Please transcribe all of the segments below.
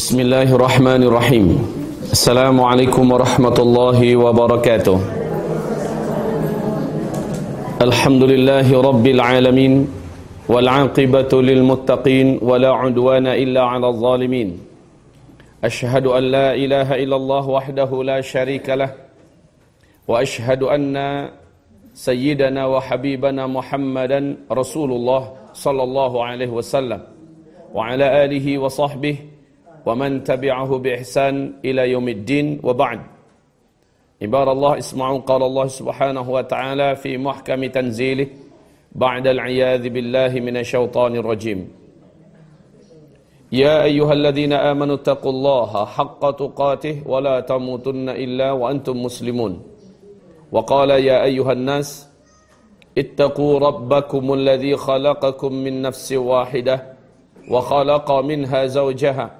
بسم الله الرحمن الرحيم السلام عليكم ورحمة الله وبركاته الحمد لله رب العالمين والعاقبة للمتقين ولا عدوان إلا على الظالمين أشهد أن لا إله إلا الله وحده لا شريك له وأشهد أن سيدنا وحبيبنا محمدا رسول الله صلى الله عليه وسلم وعلى آله وصحبه ومن تبعه بإحسان إلى يوم الدين وبعد. عباد الله اسمعوا قال الله سبحانه وتعالى في محكم تنزيله بعد العياذ بالله من الشيطان الرجيم. يا أيها الذين آمنوا اتقوا الله حق تقاته ولا تموتن إلا وأنتم مسلمون. وقال يا أيها الناس اتقوا ربكم الذي خلقكم من نفس واحدة وخلق منها زوجها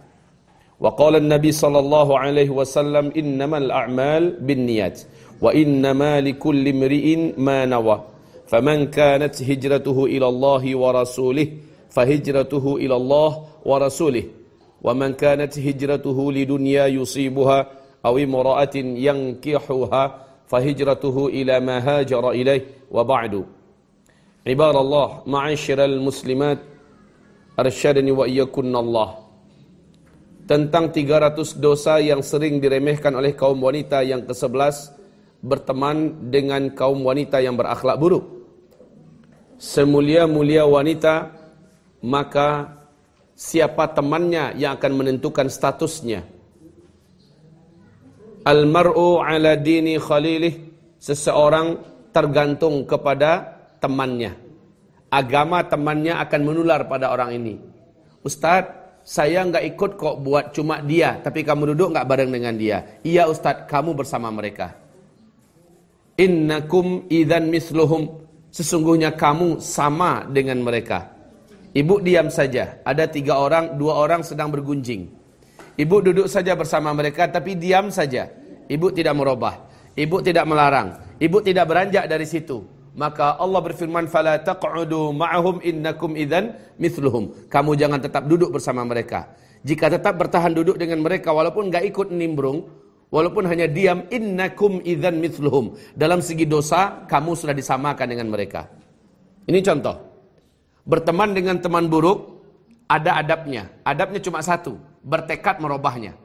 وقال النبي صلى الله عليه وسلم إنما الأعمال بالنيات وإنما لكل امرئ ما نوى فمن كانت هجرته إلى الله ورسوله فهجرته إلى الله ورسوله ومن كانت هجرته لدنيا يصيبها أو امرأة ينكحها فهجرته إلى ما هاجر إليه وبعد. عباد الله معاشر المسلمات أرشدني وإياكن الله. Tentang 300 dosa yang sering diremehkan oleh kaum wanita yang ke-11 berteman dengan kaum wanita yang berakhlak buruk. Semulia-mulia wanita, maka siapa temannya yang akan menentukan statusnya. Al-mar'u ala dini khalilih, seseorang tergantung kepada temannya. Agama temannya akan menular pada orang ini. Ustadz, saya nggak ikut kok buat cuma dia, tapi kamu duduk nggak bareng dengan dia. Iya Ustadz, kamu bersama mereka. Innakum idan misluhum. Sesungguhnya kamu sama dengan mereka. Ibu diam saja. Ada tiga orang, dua orang sedang bergunjing. Ibu duduk saja bersama mereka, tapi diam saja. Ibu tidak merubah. Ibu tidak melarang. Ibu tidak beranjak dari situ. Maka Allah berfirman, "Fala taq'udu ma'ahum innakum idan mithluhum." Kamu jangan tetap duduk bersama mereka. Jika tetap bertahan duduk dengan mereka walaupun enggak ikut nimbrung, walaupun hanya diam, innakum idan mithluhum. Dalam segi dosa, kamu sudah disamakan dengan mereka. Ini contoh. Berteman dengan teman buruk ada adabnya. Adabnya cuma satu, bertekad merubahnya.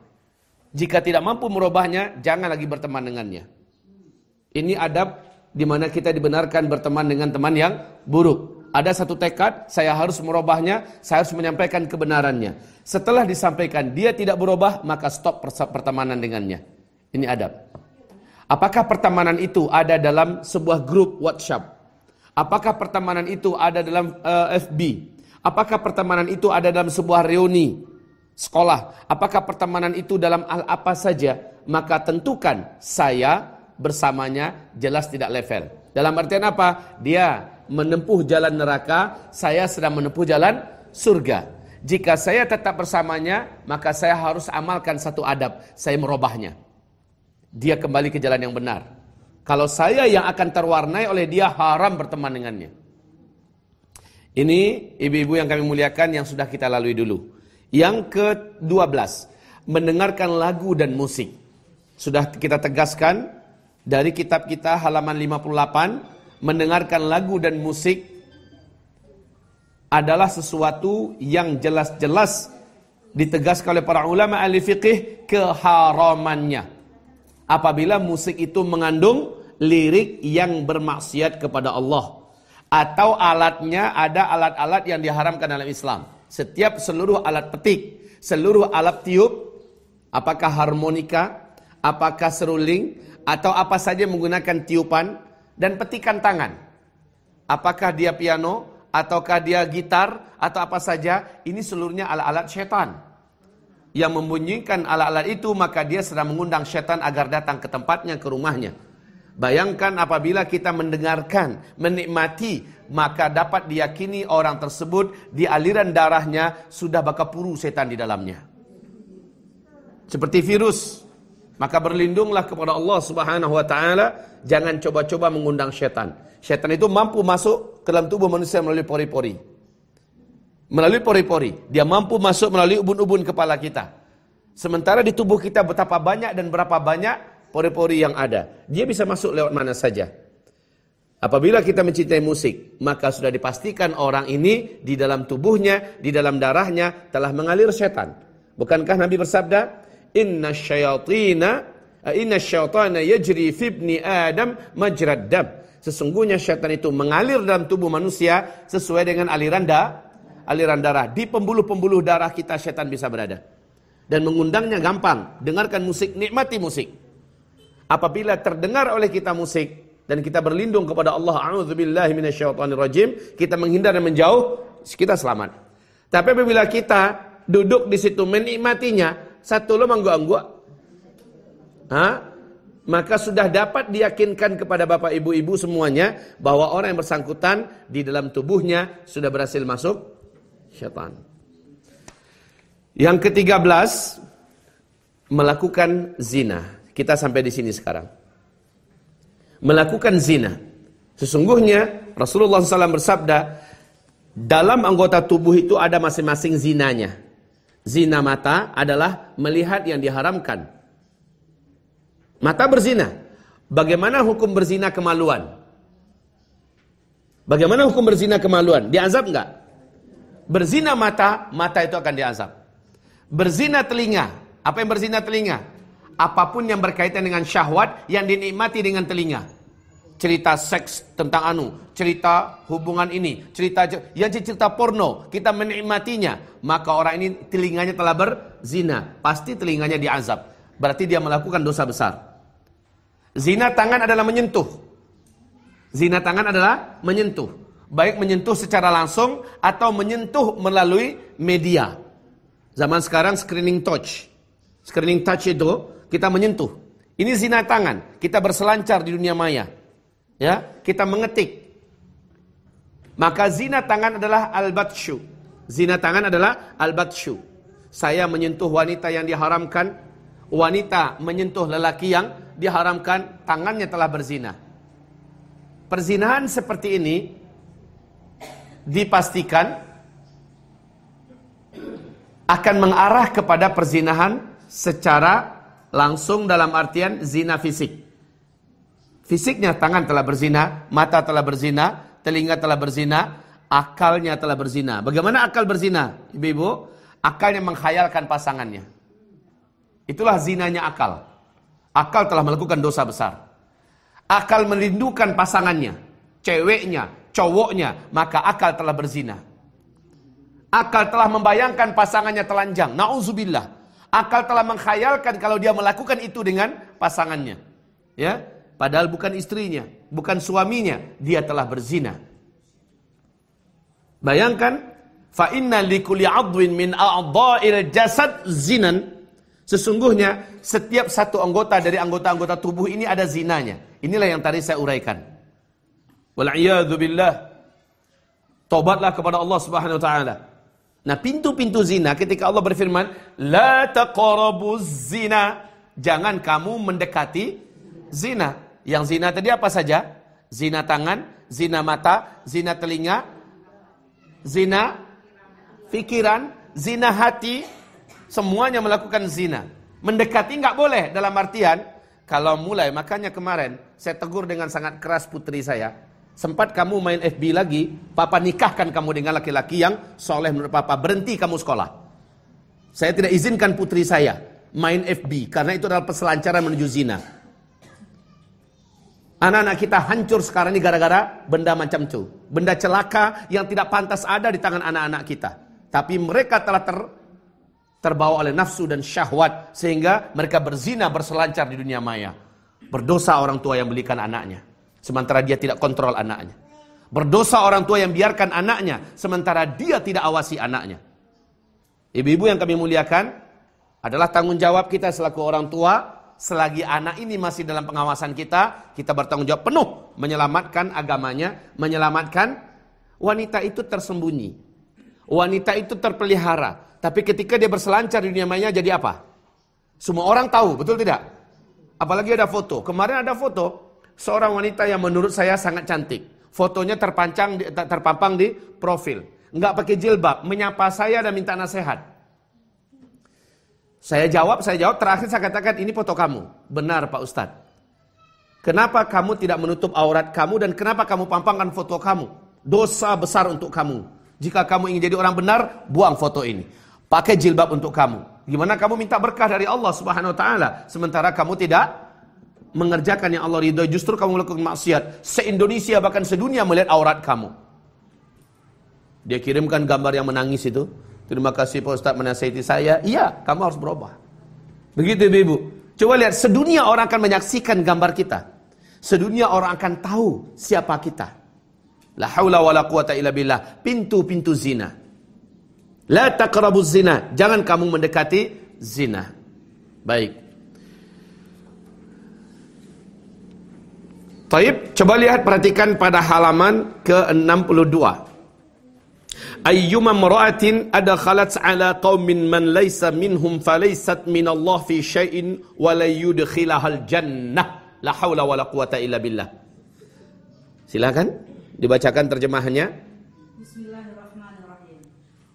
Jika tidak mampu merubahnya, jangan lagi berteman dengannya. Ini adab di mana kita dibenarkan berteman dengan teman yang buruk. Ada satu tekad, saya harus merubahnya, saya harus menyampaikan kebenarannya. Setelah disampaikan, dia tidak berubah, maka stop pertemanan dengannya. Ini adab. Apakah pertemanan itu ada dalam sebuah grup WhatsApp? Apakah pertemanan itu ada dalam uh, FB? Apakah pertemanan itu ada dalam sebuah reuni sekolah? Apakah pertemanan itu dalam hal apa saja? Maka tentukan saya bersamanya jelas tidak level. Dalam artian apa? Dia menempuh jalan neraka, saya sedang menempuh jalan surga. Jika saya tetap bersamanya, maka saya harus amalkan satu adab, saya merubahnya. Dia kembali ke jalan yang benar. Kalau saya yang akan terwarnai oleh dia haram berteman dengannya. Ini ibu-ibu yang kami muliakan yang sudah kita lalui dulu. Yang ke-12, mendengarkan lagu dan musik. Sudah kita tegaskan dari kitab kita halaman 58, mendengarkan lagu dan musik adalah sesuatu yang jelas-jelas ditegaskan oleh para ulama ahli fiqih keharamannya. Apabila musik itu mengandung lirik yang bermaksiat kepada Allah atau alatnya ada alat-alat yang diharamkan dalam Islam. Setiap seluruh alat petik, seluruh alat tiup, apakah harmonika, apakah seruling, atau apa saja menggunakan tiupan dan petikan tangan. Apakah dia piano, ataukah dia gitar, atau apa saja, ini seluruhnya alat-alat setan. yang membunyikan alat-alat itu maka dia sedang mengundang syaitan agar datang ke tempatnya ke rumahnya. Bayangkan apabila kita mendengarkan, menikmati, maka dapat diyakini orang tersebut di aliran darahnya sudah bakapuru setan di dalamnya. Seperti virus, maka berlindunglah kepada Allah Subhanahu wa taala, jangan coba-coba mengundang syaitan. Syaitan itu mampu masuk ke dalam tubuh manusia melalui pori-pori melalui pori-pori. Dia mampu masuk melalui ubun-ubun kepala kita. Sementara di tubuh kita betapa banyak dan berapa banyak pori-pori yang ada. Dia bisa masuk lewat mana saja. Apabila kita mencintai musik, maka sudah dipastikan orang ini di dalam tubuhnya, di dalam darahnya telah mengalir setan. Bukankah Nabi bersabda, "Inna syayatina inna syaitana yajri fi Adam majrad dam." Sesungguhnya syaitan itu mengalir dalam tubuh manusia sesuai dengan aliran da, aliran darah. Di pembuluh-pembuluh darah kita setan bisa berada. Dan mengundangnya gampang. Dengarkan musik, nikmati musik. Apabila terdengar oleh kita musik dan kita berlindung kepada Allah, a'udzubillahi minasyaitonirrajim, kita menghindar dan menjauh, kita selamat. Tapi apabila kita duduk di situ menikmatinya, satu lo mengganggu, ha? maka sudah dapat diyakinkan kepada bapak ibu-ibu semuanya bahwa orang yang bersangkutan di dalam tubuhnya sudah berhasil masuk syaitan. Yang ketiga belas melakukan zina. Kita sampai di sini sekarang. Melakukan zina. Sesungguhnya Rasulullah SAW bersabda, dalam anggota tubuh itu ada masing-masing zinanya. Zina mata adalah melihat yang diharamkan. Mata berzina. Bagaimana hukum berzina kemaluan? Bagaimana hukum berzina kemaluan? Diazab enggak? Berzina mata, mata itu akan diazab. Berzina telinga. Apa yang berzina telinga? Apa pun yang berkaitan dengan syahwat yang dinikmati dengan telinga. Cerita seks tentang anu, cerita hubungan ini, cerita yang cerita porno, kita menikmatinya, maka orang ini telinganya telah berzina, pasti telinganya diazab. Berarti dia melakukan dosa besar. Zina tangan adalah menyentuh. Zina tangan adalah menyentuh baik menyentuh secara langsung atau menyentuh melalui media. Zaman sekarang screening touch. Screening touch itu kita menyentuh. Ini zina tangan, kita berselancar di dunia maya. Ya, kita mengetik. Maka zina tangan adalah al-batshu. Zina tangan adalah al-batshu. Saya menyentuh wanita yang diharamkan, wanita menyentuh lelaki yang diharamkan, tangannya telah berzina. Perzinahan seperti ini dipastikan akan mengarah kepada perzinahan secara langsung dalam artian zina fisik. Fisiknya tangan telah berzina, mata telah berzina, telinga telah berzina, akalnya telah berzina. Bagaimana akal berzina? Ibu-ibu, akalnya menghayalkan pasangannya. Itulah zinanya akal. Akal telah melakukan dosa besar. Akal merindukan pasangannya, ceweknya, cowoknya, maka akal telah berzina. Akal telah membayangkan pasangannya telanjang. Nauzubillah. Akal telah mengkhayalkan kalau dia melakukan itu dengan pasangannya. Ya, padahal bukan istrinya, bukan suaminya, dia telah berzina. Bayangkan, fa inna likulli 'adwin min a'dha'il jasad zinan. Sesungguhnya setiap satu anggota dari anggota-anggota tubuh ini ada zinanya. Inilah yang tadi saya uraikan. Wal'iyadu billah. Tobatlah kepada Allah Subhanahu wa taala. Nah, pintu-pintu zina ketika Allah berfirman, "La taqrabuz zina." Jangan kamu mendekati zina. Yang zina tadi apa saja? Zina tangan, zina mata, zina telinga, zina pikiran, zina hati, semuanya melakukan zina. Mendekati nggak boleh dalam artian kalau mulai makanya kemarin saya tegur dengan sangat keras putri saya sempat kamu main FB lagi, papa nikahkan kamu dengan laki-laki yang soleh menurut papa, berhenti kamu sekolah. Saya tidak izinkan putri saya main FB, karena itu adalah peselancaran menuju zina. Anak-anak kita hancur sekarang ini gara-gara benda macam itu. Benda celaka yang tidak pantas ada di tangan anak-anak kita. Tapi mereka telah ter, terbawa oleh nafsu dan syahwat. Sehingga mereka berzina berselancar di dunia maya. Berdosa orang tua yang belikan anaknya. Sementara dia tidak kontrol anaknya. Berdosa orang tua yang biarkan anaknya. Sementara dia tidak awasi anaknya. Ibu-ibu yang kami muliakan. Adalah tanggung jawab kita selaku orang tua, selagi anak ini masih dalam pengawasan kita, kita bertanggung jawab penuh menyelamatkan agamanya, menyelamatkan wanita itu tersembunyi. Wanita itu terpelihara, tapi ketika dia berselancar di dunia maya jadi apa? Semua orang tahu, betul tidak? Apalagi ada foto. Kemarin ada foto seorang wanita yang menurut saya sangat cantik. Fotonya terpancang terpampang di profil. Enggak pakai jilbab, menyapa saya dan minta nasihat. Saya jawab, saya jawab, terakhir saya katakan ini foto kamu. Benar Pak Ustadz. Kenapa kamu tidak menutup aurat kamu dan kenapa kamu pampangkan foto kamu? Dosa besar untuk kamu. Jika kamu ingin jadi orang benar, buang foto ini. Pakai jilbab untuk kamu. Gimana kamu minta berkah dari Allah Subhanahu wa taala sementara kamu tidak mengerjakan yang Allah ridhoi, justru kamu melakukan maksiat. Se-Indonesia bahkan sedunia melihat aurat kamu. Dia kirimkan gambar yang menangis itu. Terima kasih Pak Ustaz menasihati saya. Iya, kamu harus berubah. Begitu Ibu. Coba lihat, sedunia orang akan menyaksikan gambar kita. Sedunia orang akan tahu siapa kita. La haula wa la quwata illa billah. Pintu-pintu zina. La taqrabu zina. Jangan kamu mendekati zina. Baik. Taib, coba lihat perhatikan pada halaman ke-62 ayyuma ala qaumin man laysa minhum falaysat min Allah fi syai'in wa la yudkhilahal jannah. La haula wala quwata illa billah. Silakan dibacakan terjemahannya.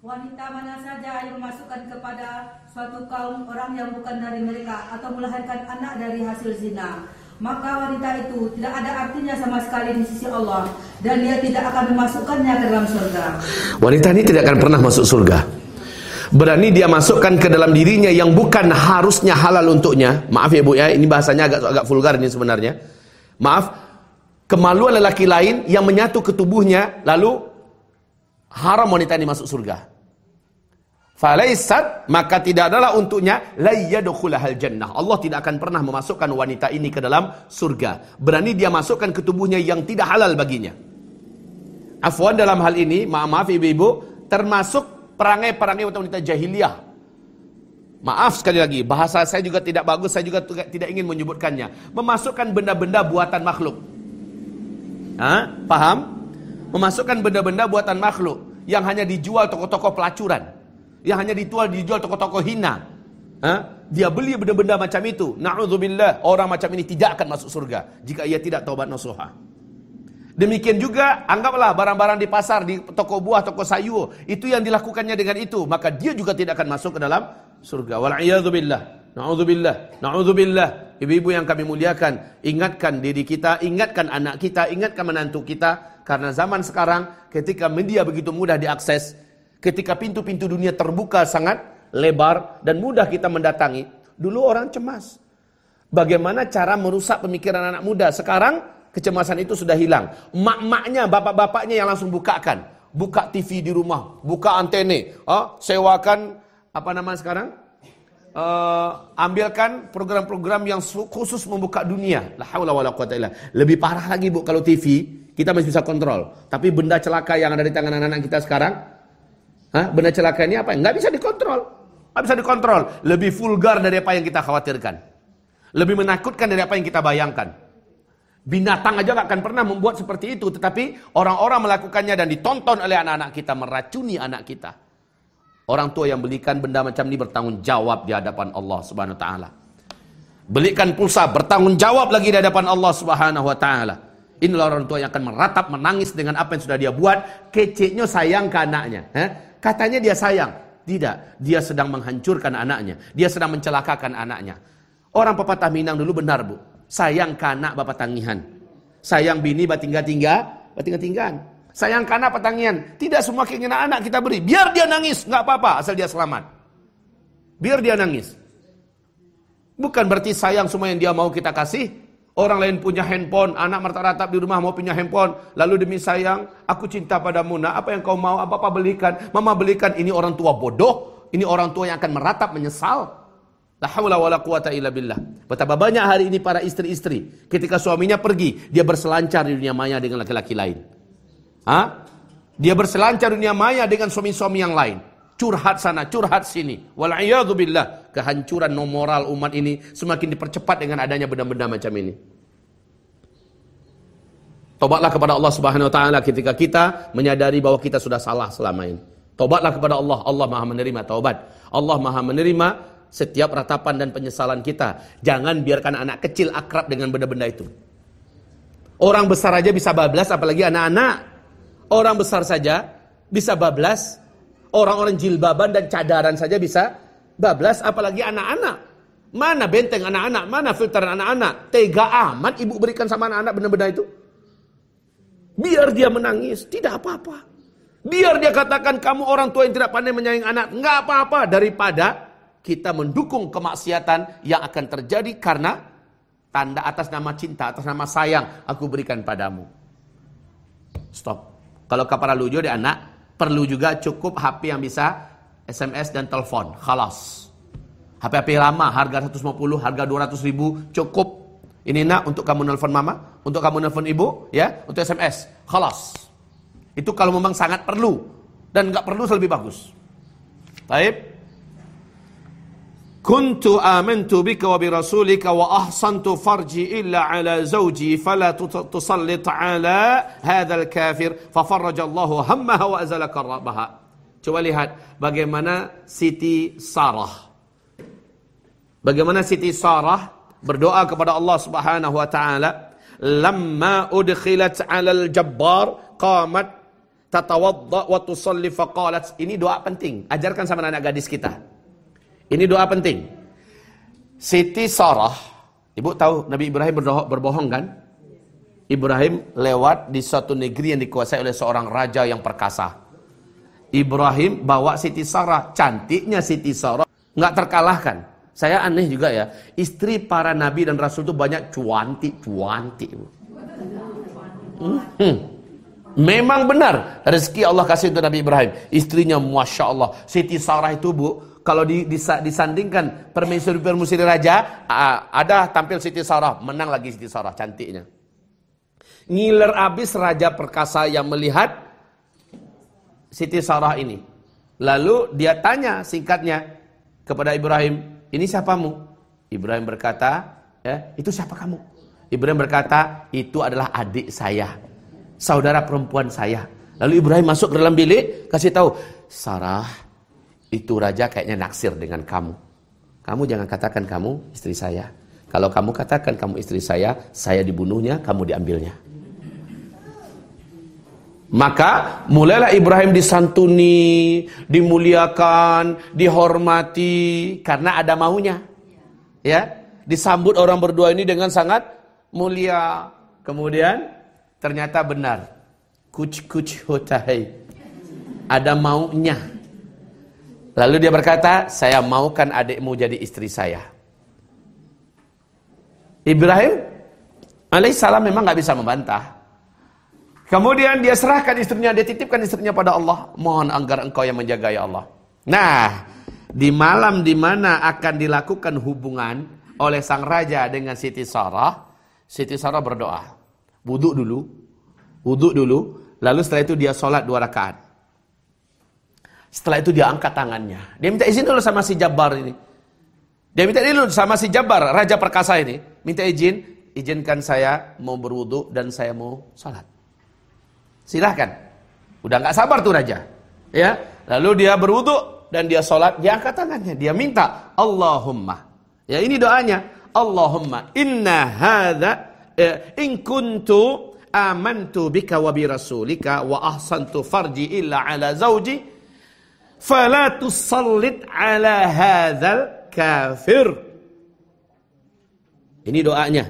Wanita mana saja yang memasukkan kepada suatu kaum orang yang bukan dari mereka atau melahirkan anak dari hasil zina maka wanita itu tidak ada artinya sama sekali di sisi Allah dan dia tidak akan memasukkannya ke dalam surga. Wanita ini tidak akan pernah masuk surga. Berani dia masukkan ke dalam dirinya yang bukan harusnya halal untuknya. Maaf ya Bu ya, ini bahasanya agak agak vulgar ini sebenarnya. Maaf, kemaluan lelaki lain yang menyatu ke tubuhnya lalu haram wanita ini masuk surga. Falaisat maka tidak adalah untuknya layyadkhulahal jannah. Allah tidak akan pernah memasukkan wanita ini ke dalam surga. Berani dia masukkan ke tubuhnya yang tidak halal baginya. Afwan dalam hal ini, maaf-maaf ibu-ibu, termasuk perangai-perangai wanita jahiliyah. Maaf sekali lagi, bahasa saya juga tidak bagus, saya juga tidak ingin menyebutkannya. Memasukkan benda-benda buatan makhluk. Hah? Paham? Memasukkan benda-benda buatan makhluk yang hanya dijual toko-toko pelacuran yang hanya dijual dijual toko-toko hina. Dia beli benda-benda macam itu. Na'udzubillah, orang macam ini tidak akan masuk surga jika ia tidak taubat nasuha. Demikian juga anggaplah barang-barang di pasar, di toko buah, toko sayur, itu yang dilakukannya dengan itu, maka dia juga tidak akan masuk ke dalam surga. Wal billah. Na'udzubillah. Na'udzubillah. Ibu-ibu yang kami muliakan, ingatkan diri kita, ingatkan anak kita, ingatkan menantu kita karena zaman sekarang ketika media begitu mudah diakses, Ketika pintu-pintu dunia terbuka sangat lebar dan mudah kita mendatangi, dulu orang cemas. Bagaimana cara merusak pemikiran anak muda? Sekarang kecemasan itu sudah hilang. Mak-maknya, bapak-bapaknya yang langsung bukakan. Buka TV di rumah, buka antene, oh, sewakan apa nama sekarang? Uh, ambilkan program-program yang khusus membuka dunia. Lebih parah lagi Bu kalau TV kita masih bisa kontrol. Tapi benda celaka yang ada di tangan anak-anak kita sekarang Hah? Benda celaka ini apa? Nggak bisa dikontrol. Nggak bisa dikontrol. Lebih vulgar dari apa yang kita khawatirkan. Lebih menakutkan dari apa yang kita bayangkan. Binatang aja nggak akan pernah membuat seperti itu. Tetapi orang-orang melakukannya dan ditonton oleh anak-anak kita. Meracuni anak kita. Orang tua yang belikan benda macam ini bertanggung jawab di hadapan Allah subhanahu wa ta'ala. Belikan pulsa bertanggung jawab lagi di hadapan Allah subhanahu wa ta'ala. Inilah orang tua yang akan meratap, menangis dengan apa yang sudah dia buat. Keceknya sayang ke anaknya. Eh? Katanya dia sayang. Tidak, dia sedang menghancurkan anaknya. Dia sedang mencelakakan anaknya. Orang pepatah Minang dulu benar, Bu. Sayang kanak bapak tangihan. Sayang bini batingga-tingga, batingga-tinggaan. Sayang kanak petangian. Tidak semua keinginan anak kita beri. Biar dia nangis, nggak apa-apa asal dia selamat. Biar dia nangis. Bukan berarti sayang semua yang dia mau kita kasih. Orang lain punya handphone, anak merta-ratap di rumah mau punya handphone. Lalu demi sayang, aku cinta padamu. Nah, apa yang kau mau? Apa-apa belikan. Mama belikan. Ini orang tua bodoh. Ini orang tua yang akan meratap menyesal. La haula wala quwata illa billah. Betapa banyak hari ini para istri-istri ketika suaminya pergi, dia berselancar di dunia maya dengan laki-laki lain. Hah? Dia berselancar di dunia maya dengan suami-suami yang lain. Curhat sana, curhat sini. Wal'iyadzubillah, kehancuran moral umat ini semakin dipercepat dengan adanya benda-benda macam ini. Tobatlah kepada Allah Subhanahu wa taala ketika kita menyadari bahwa kita sudah salah selama ini. Tobatlah kepada Allah, Allah Maha menerima taubat. Allah Maha menerima setiap ratapan dan penyesalan kita. Jangan biarkan anak kecil akrab dengan benda-benda itu. Orang besar aja bisa bablas apalagi anak-anak. Orang besar saja bisa bablas. Orang-orang jilbaban dan cadaran saja bisa bablas apalagi anak-anak. Mana benteng anak-anak, mana filter anak-anak? Tega amat ibu berikan sama anak-anak benda-benda itu. Biar dia menangis, tidak apa-apa. Biar dia katakan kamu orang tua yang tidak pandai menyayangi anak, nggak apa-apa daripada kita mendukung kemaksiatan yang akan terjadi karena tanda atas nama cinta, atas nama sayang aku berikan padamu. Stop. Kalau kapara lujo di anak, perlu juga cukup HP yang bisa SMS dan telepon. Khalas. HP-HP lama, harga 150, harga 200 ribu, cukup ini nak untuk kamu nelfon mama, untuk kamu nelfon ibu, ya, untuk SMS. Khalas. Itu kalau memang sangat perlu dan nggak perlu lebih bagus. Taib. Kuntu amantu bika wa bi rasulika wa ahsantu farji illa ala zawji fala tusallit ala hadzal kafir fa farrajallahu hammaha wa azala karbaha. Coba lihat bagaimana Siti Sarah. Bagaimana Siti Sarah berdoa kepada Allah Subhanahu wa taala lamma udkhilat 'alal jabbar qamat tatawadda wa tusalli faqalat ini doa penting ajarkan sama anak gadis kita ini doa penting Siti Sarah ibu tahu Nabi Ibrahim berdoa, berbohong kan Ibrahim lewat di suatu negeri yang dikuasai oleh seorang raja yang perkasa Ibrahim bawa Siti Sarah cantiknya Siti Sarah nggak terkalahkan saya aneh juga ya, istri para nabi dan rasul itu banyak cuanti-cuanti. Hmm. Memang benar rezeki Allah kasih untuk Nabi Ibrahim. Istrinya Masya Allah. Siti Sarah itu bu, kalau di, disandingkan permaisuri-permaisuri raja, ada tampil Siti Sarah, menang lagi Siti Sarah, cantiknya. Ngiler abis raja perkasa yang melihat Siti Sarah ini. Lalu dia tanya singkatnya kepada Ibrahim, ini siapamu? Ibrahim berkata, ya, itu siapa kamu? Ibrahim berkata, itu adalah adik saya, saudara perempuan saya. Lalu Ibrahim masuk ke dalam bilik, kasih tahu, Sarah, itu raja kayaknya naksir dengan kamu. Kamu jangan katakan kamu istri saya. Kalau kamu katakan kamu istri saya, saya dibunuhnya, kamu diambilnya. Maka mulailah Ibrahim disantuni, dimuliakan, dihormati karena ada maunya. Ya, disambut orang berdua ini dengan sangat mulia. Kemudian ternyata benar. Kuch kuch hotahai. Ada maunya. Lalu dia berkata, saya maukan adikmu jadi istri saya. Ibrahim alaihissalam memang nggak bisa membantah. Kemudian dia serahkan istrinya, dia titipkan istrinya pada Allah. Mohon agar engkau yang menjaga ya Allah. Nah, di malam di mana akan dilakukan hubungan oleh sang raja dengan Siti Sarah, Siti Sarah berdoa. Wuduk dulu, wuduk dulu, lalu setelah itu dia sholat dua rakaat. Setelah itu dia angkat tangannya. Dia minta izin dulu sama si Jabbar ini. Dia minta izin dulu sama si Jabbar, raja perkasa ini. Minta izin, izinkan saya mau berwuduk dan saya mau sholat. Silahkan. Udah nggak sabar tuh raja. Ya. Lalu dia berwudu dan dia sholat, dia angkat tangannya, dia minta Allahumma. Ya ini doanya. Allahumma inna hadza eh, in kuntu amantu bika wa bi rasulika wa ahsantu farji illa ala zawji fala tusallit ala hadzal kafir. Ini doanya.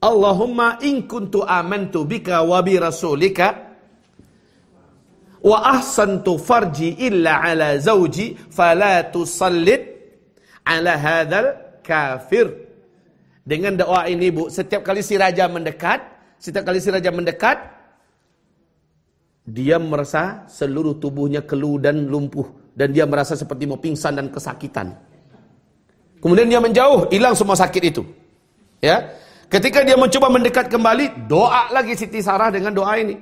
Allahumma in kuntu amantu bika wa bi rasulika wa ahsantu farji illa ala zawji fala tusallit ala hadzal kafir. Dengan doa ini Bu, setiap kali si raja mendekat, setiap kali si raja mendekat dia merasa seluruh tubuhnya keluh dan lumpuh dan dia merasa seperti mau pingsan dan kesakitan. Kemudian dia menjauh, hilang semua sakit itu. Ya. Ketika dia mencoba mendekat kembali, doa lagi Siti Sarah dengan doa ini.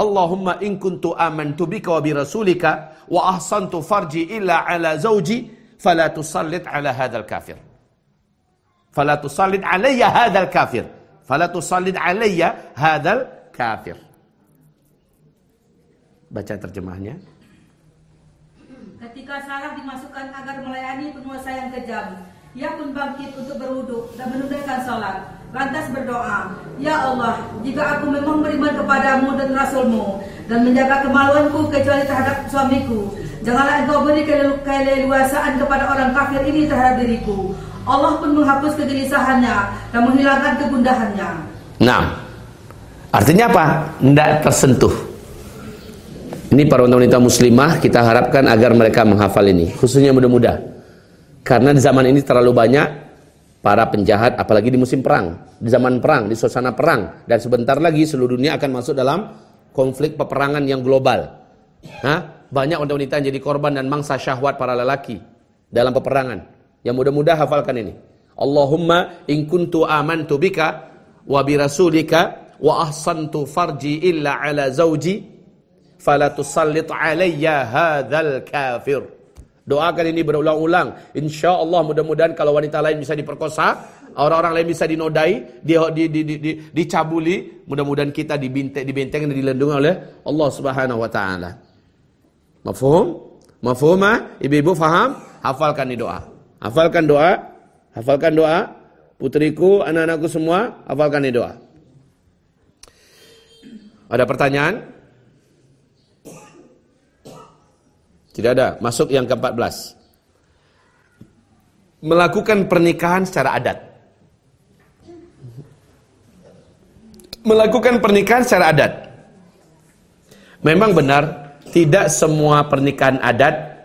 Allahumma in kuntu amantu bika wa bi rasulika wa ahsantu farji illa ala zawji fala tusallit ala hadzal kafir. Fala tusallit alayya hadzal kafir. Fala tusallit alayya hadzal kafir. Baca terjemahnya. Ketika salah dimasukkan agar melayani penguasa yang kejam, ia pun bangkit untuk berwudhu dan menunaikan sholat. Lantas berdoa, Ya Allah, jika aku memang beriman kepadamu dan Rasulmu dan menjaga kemaluanku kecuali terhadap suamiku, janganlah engkau beri keleluasaan kepada orang kafir ini terhadap diriku. Allah pun menghapus kegelisahannya dan menghilangkan kegundahannya. Nah, artinya apa? Tidak tersentuh. Ini para wanita muslimah kita harapkan agar mereka menghafal ini, khususnya muda-muda. Karena di zaman ini terlalu banyak para penjahat apalagi di musim perang, di zaman perang, di suasana perang dan sebentar lagi seluruh dunia akan masuk dalam konflik peperangan yang global. Hah? Banyak wanita-wanita yang jadi korban dan mangsa syahwat para lelaki dalam peperangan. Yang mudah-mudah hafalkan ini. Allahumma in kuntu amantu bika wa bi rasulika wa ahsantu farji illa ala zawji fala tusallit alayya hadzal kafir. Doakan ini berulang-ulang. Insya Allah mudah-mudahan kalau wanita lain bisa diperkosa, orang-orang lain bisa dinodai, di, di, di, di, di, dicabuli. Mudah-mudahan kita dibintang, dibenteng dan dilindungi oleh Allah Subhanahu Wa Taala. Mafhum? Mafhum? Ibu-ibu faham? Hafalkan ini doa. Hafalkan doa. Hafalkan doa. Putriku, anak-anakku semua, hafalkan ini doa. Ada pertanyaan? Tidak ada. Masuk yang ke-14. Melakukan pernikahan secara adat. Melakukan pernikahan secara adat. Memang benar, tidak semua pernikahan adat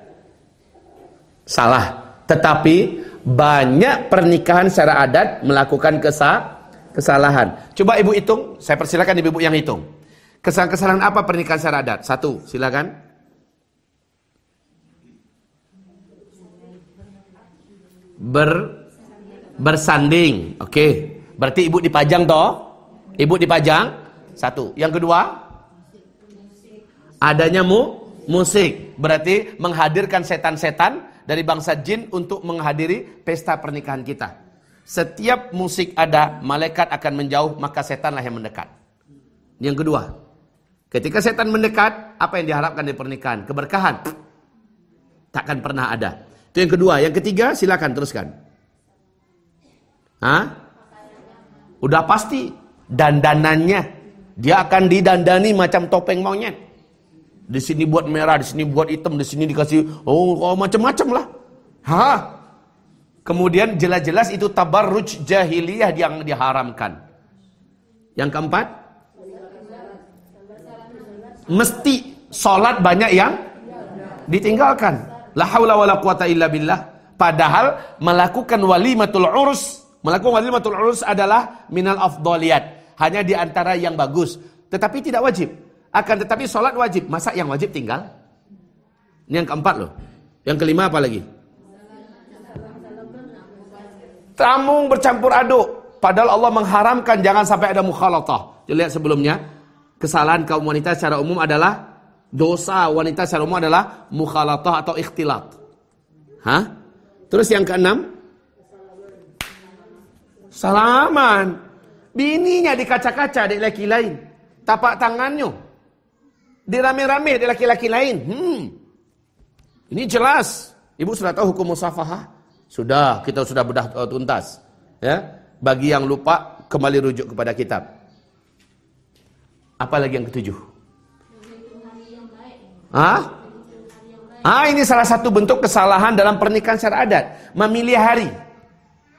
salah. Tetapi banyak pernikahan secara adat melakukan kesah, kesalahan. Coba ibu hitung, saya persilakan ibu-ibu yang hitung. Kesalahan-kesalahan apa pernikahan secara adat? Satu, silakan. Ber bersanding. Oke. Okay. Berarti ibu dipajang toh? Ibu dipajang. Satu. Yang kedua? Adanya mu musik. Berarti menghadirkan setan-setan dari bangsa jin untuk menghadiri pesta pernikahan kita. Setiap musik ada, malaikat akan menjauh, maka setanlah yang mendekat. Yang kedua, ketika setan mendekat, apa yang diharapkan dari pernikahan? Keberkahan. Takkan pernah ada. Itu yang kedua. Yang ketiga, silakan teruskan. Hah? Udah pasti dandanannya. Dia akan didandani macam topeng monyet. Di sini buat merah, di sini buat hitam, di sini dikasih oh, oh macam-macam lah. Hah? Kemudian jelas-jelas itu tabarruj jahiliyah yang diharamkan. Yang keempat, mesti sholat banyak yang ditinggalkan. La haula wala quwata illa billah. Padahal melakukan walimatul urus, melakukan walimatul urus adalah minal afdoliyat. Hanya di antara yang bagus. Tetapi tidak wajib. Akan tetapi sholat wajib. Masa yang wajib tinggal? Ini yang keempat loh. Yang kelima apa lagi? Tamung bercampur aduk. Padahal Allah mengharamkan jangan sampai ada mukhalatah. Lihat sebelumnya. Kesalahan kaum wanita secara umum adalah dosa wanita umum adalah mukhalatah atau ikhtilat. Hah? Terus yang keenam? Salaman. Bininya di kaca-kaca di laki lain. Tapak tangannya. Di rame-rame di laki-laki lain. Hmm. Ini jelas. Ibu sudah tahu hukum musafahah? Sudah, kita sudah bedah tuntas. Ya. Bagi yang lupa, kembali rujuk kepada kitab. Apalagi yang ketujuh? Ah, Ah, ini salah satu bentuk kesalahan dalam pernikahan secara adat. Memilih hari.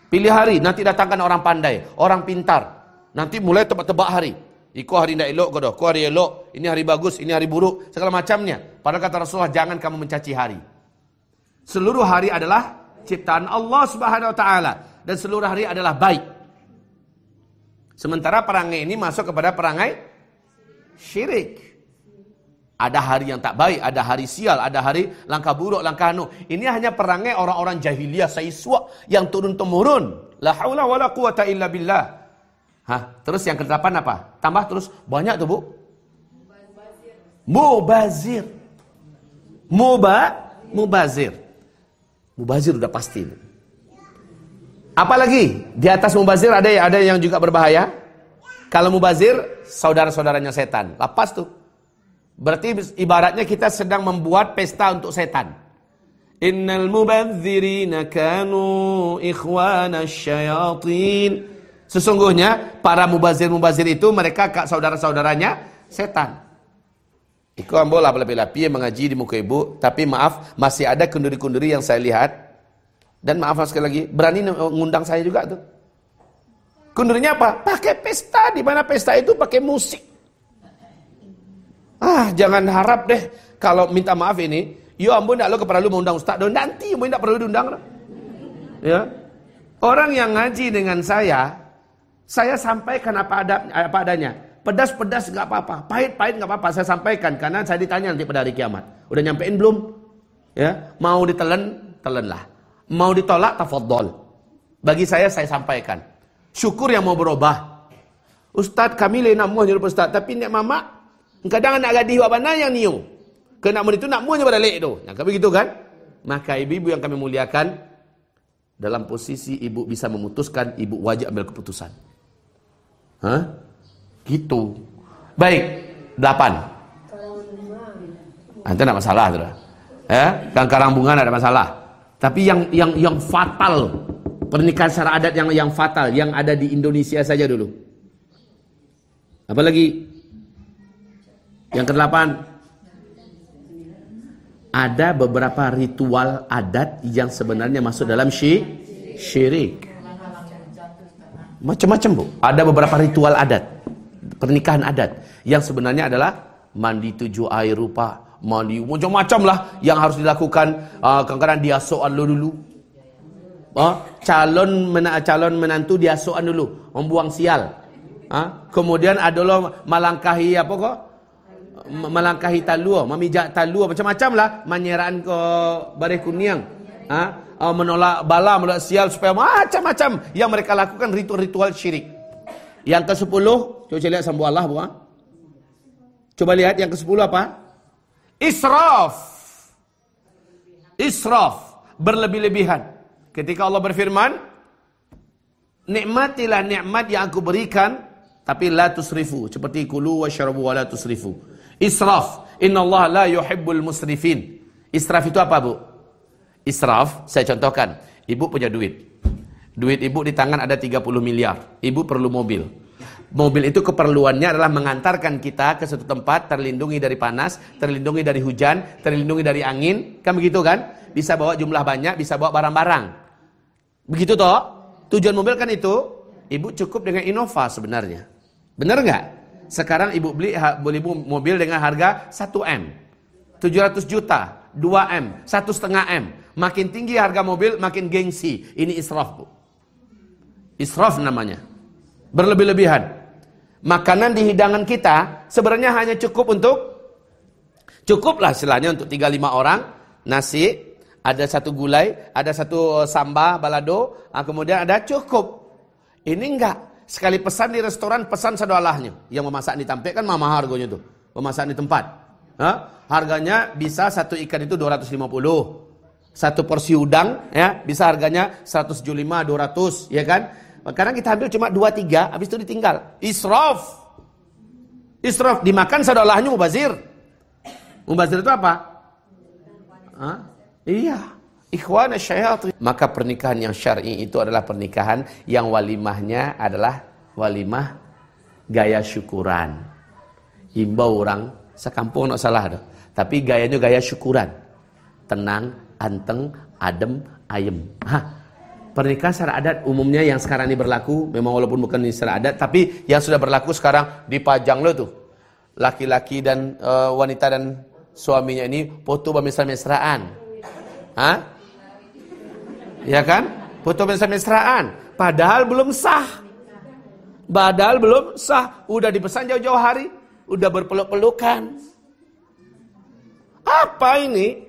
Pilih hari, nanti datangkan orang pandai, orang pintar. Nanti mulai tebak-tebak hari. Iko hari tidak elok, kodoh. Ko hari elok, ini hari bagus, ini hari buruk, segala macamnya. Padahal kata Rasulullah, jangan kamu mencaci hari. Seluruh hari adalah ciptaan Allah Subhanahu wa taala dan seluruh hari adalah baik. Sementara perangai ini masuk kepada perangai syirik. Ada hari yang tak baik, ada hari sial, ada hari langkah buruk, langkah anu. Ini hanya perangai orang-orang jahiliyah saiswa yang turun-temurun. La haula wala quwata illa billah. Hah, terus yang ke-8 apa? Tambah terus banyak tuh, Bu. Mubazir. Muba, mubazir. Mubazir udah pasti. Apalagi di atas mubazir ada ada yang juga berbahaya. Kalau mubazir saudara-saudaranya setan. Lepas tuh. Berarti ibaratnya kita sedang membuat pesta untuk setan. Innal mubadzirina kanu ikhwana syayatin. Sesungguhnya para mubazir-mubazir itu mereka kak saudara-saudaranya setan. Iku ambo lah lebih-lebih mengaji di muka ibu, tapi maaf masih ada kunduri-kunduri yang saya lihat. Dan maaf sekali lagi, berani ngundang saya juga tuh. Kundurinya apa? Pakai pesta, di mana pesta itu pakai musik. Ah, jangan harap deh kalau minta maaf ini, yo ampun enggak lo perlu mengundang ustaz, dan nanti mau enggak perlu diundang. Ya. Orang yang ngaji dengan saya, saya sampaikan apa ada apa adanya. Pedas-pedas nggak apa-apa, pahit-pahit nggak apa-apa. Saya sampaikan karena saya ditanya nanti pada hari kiamat. Udah nyampein belum? Ya, mau ditelan, telenlah. Mau ditolak, tafadhol. Bagi saya saya sampaikan. Syukur yang mau berubah. Ustaz kami nak muah nyuruh ustaz, tapi nek mama kadang nak gadis buat mana yang niu. Kena itu nak muahnya pada lek tu. Nah, begitu kan? Maka ibu-ibu yang kami muliakan dalam posisi ibu bisa memutuskan, ibu wajib ambil keputusan. Hah? Gitu. Baik, delapan. Nanti tidak masalah, saudara. Ya, kan karang bunga ada masalah. Tapi yang yang yang fatal pernikahan secara adat yang yang fatal yang ada di Indonesia saja dulu. Apalagi yang kedelapan ada beberapa ritual adat yang sebenarnya masuk dalam syirik. Macam-macam bu. Ada beberapa ritual adat pernikahan adat yang sebenarnya adalah mandi tujuh air rupa, mandi macam-macam lah yang harus dilakukan. Uh, kadang-kadang dia soal dulu. Uh, calon mena calon menantu dia soal dulu, membuang sial. Uh, kemudian adalah melangkahi apa kok? Melangkahi talua, memijak talua macam-macam lah, menyerahkan ke barih kuniang. Uh, uh, menolak bala, menolak sial supaya macam-macam yang mereka lakukan ritual-ritual syirik. Yang ke sepuluh, coba lihat sambu Allah buah. Coba lihat yang ke sepuluh apa? Israf. Israf. Berlebih-lebihan. Ketika Allah berfirman, Nikmatilah nikmat yang aku berikan, tapi la tusrifu. Seperti kulu wa syarabu wa la tusrifu. Israf. Inna Allah la yuhibbul musrifin. Israf itu apa bu? Israf, saya contohkan. Ibu punya duit. Duit ibu di tangan ada 30 miliar. Ibu perlu mobil. Mobil itu keperluannya adalah mengantarkan kita ke suatu tempat terlindungi dari panas, terlindungi dari hujan, terlindungi dari angin. Kan begitu kan? Bisa bawa jumlah banyak, bisa bawa barang-barang. Begitu toh? Tujuan mobil kan itu. Ibu cukup dengan Innova sebenarnya. Benar nggak? Sekarang ibu beli boleh mobil dengan harga 1M. 700 juta, 2M, 1,5 M. Makin tinggi harga mobil, makin gengsi. Ini israf, Bu. Israf namanya. Berlebih-lebihan. Makanan di hidangan kita sebenarnya hanya cukup untuk cukuplah istilahnya untuk 3 5 orang nasi, ada satu gulai, ada satu sambal balado, nah, kemudian ada cukup. Ini enggak. Sekali pesan di restoran, pesan satu alahnya. Yang memasak kan mama harganya tuh. Memasak di tempat. Hah? Harganya bisa satu ikan itu 250. Satu porsi udang ya bisa harganya 175 200 ya kan? Kadang kita ambil cuma dua tiga, habis itu ditinggal. Israf. Israf dimakan sadolahnya mubazir. Mubazir itu apa? Hah? Iya. Ikhwan syaitan. Maka pernikahan yang syar'i itu adalah pernikahan yang walimahnya adalah walimah gaya syukuran. Himbau orang sekampung nak salah ada. Tapi gayanya gaya syukuran. Tenang, anteng, adem, ayem. Hah, pernikahan secara adat umumnya yang sekarang ini berlaku memang walaupun bukan secara adat tapi yang sudah berlaku sekarang dipajang lo tuh laki-laki dan uh, wanita dan suaminya ini foto bermesra-mesraan Hah? Ya kan? Foto mesra-mesraan padahal belum sah. Padahal belum sah. Udah dipesan jauh-jauh hari. Udah berpeluk-pelukan. Apa ini?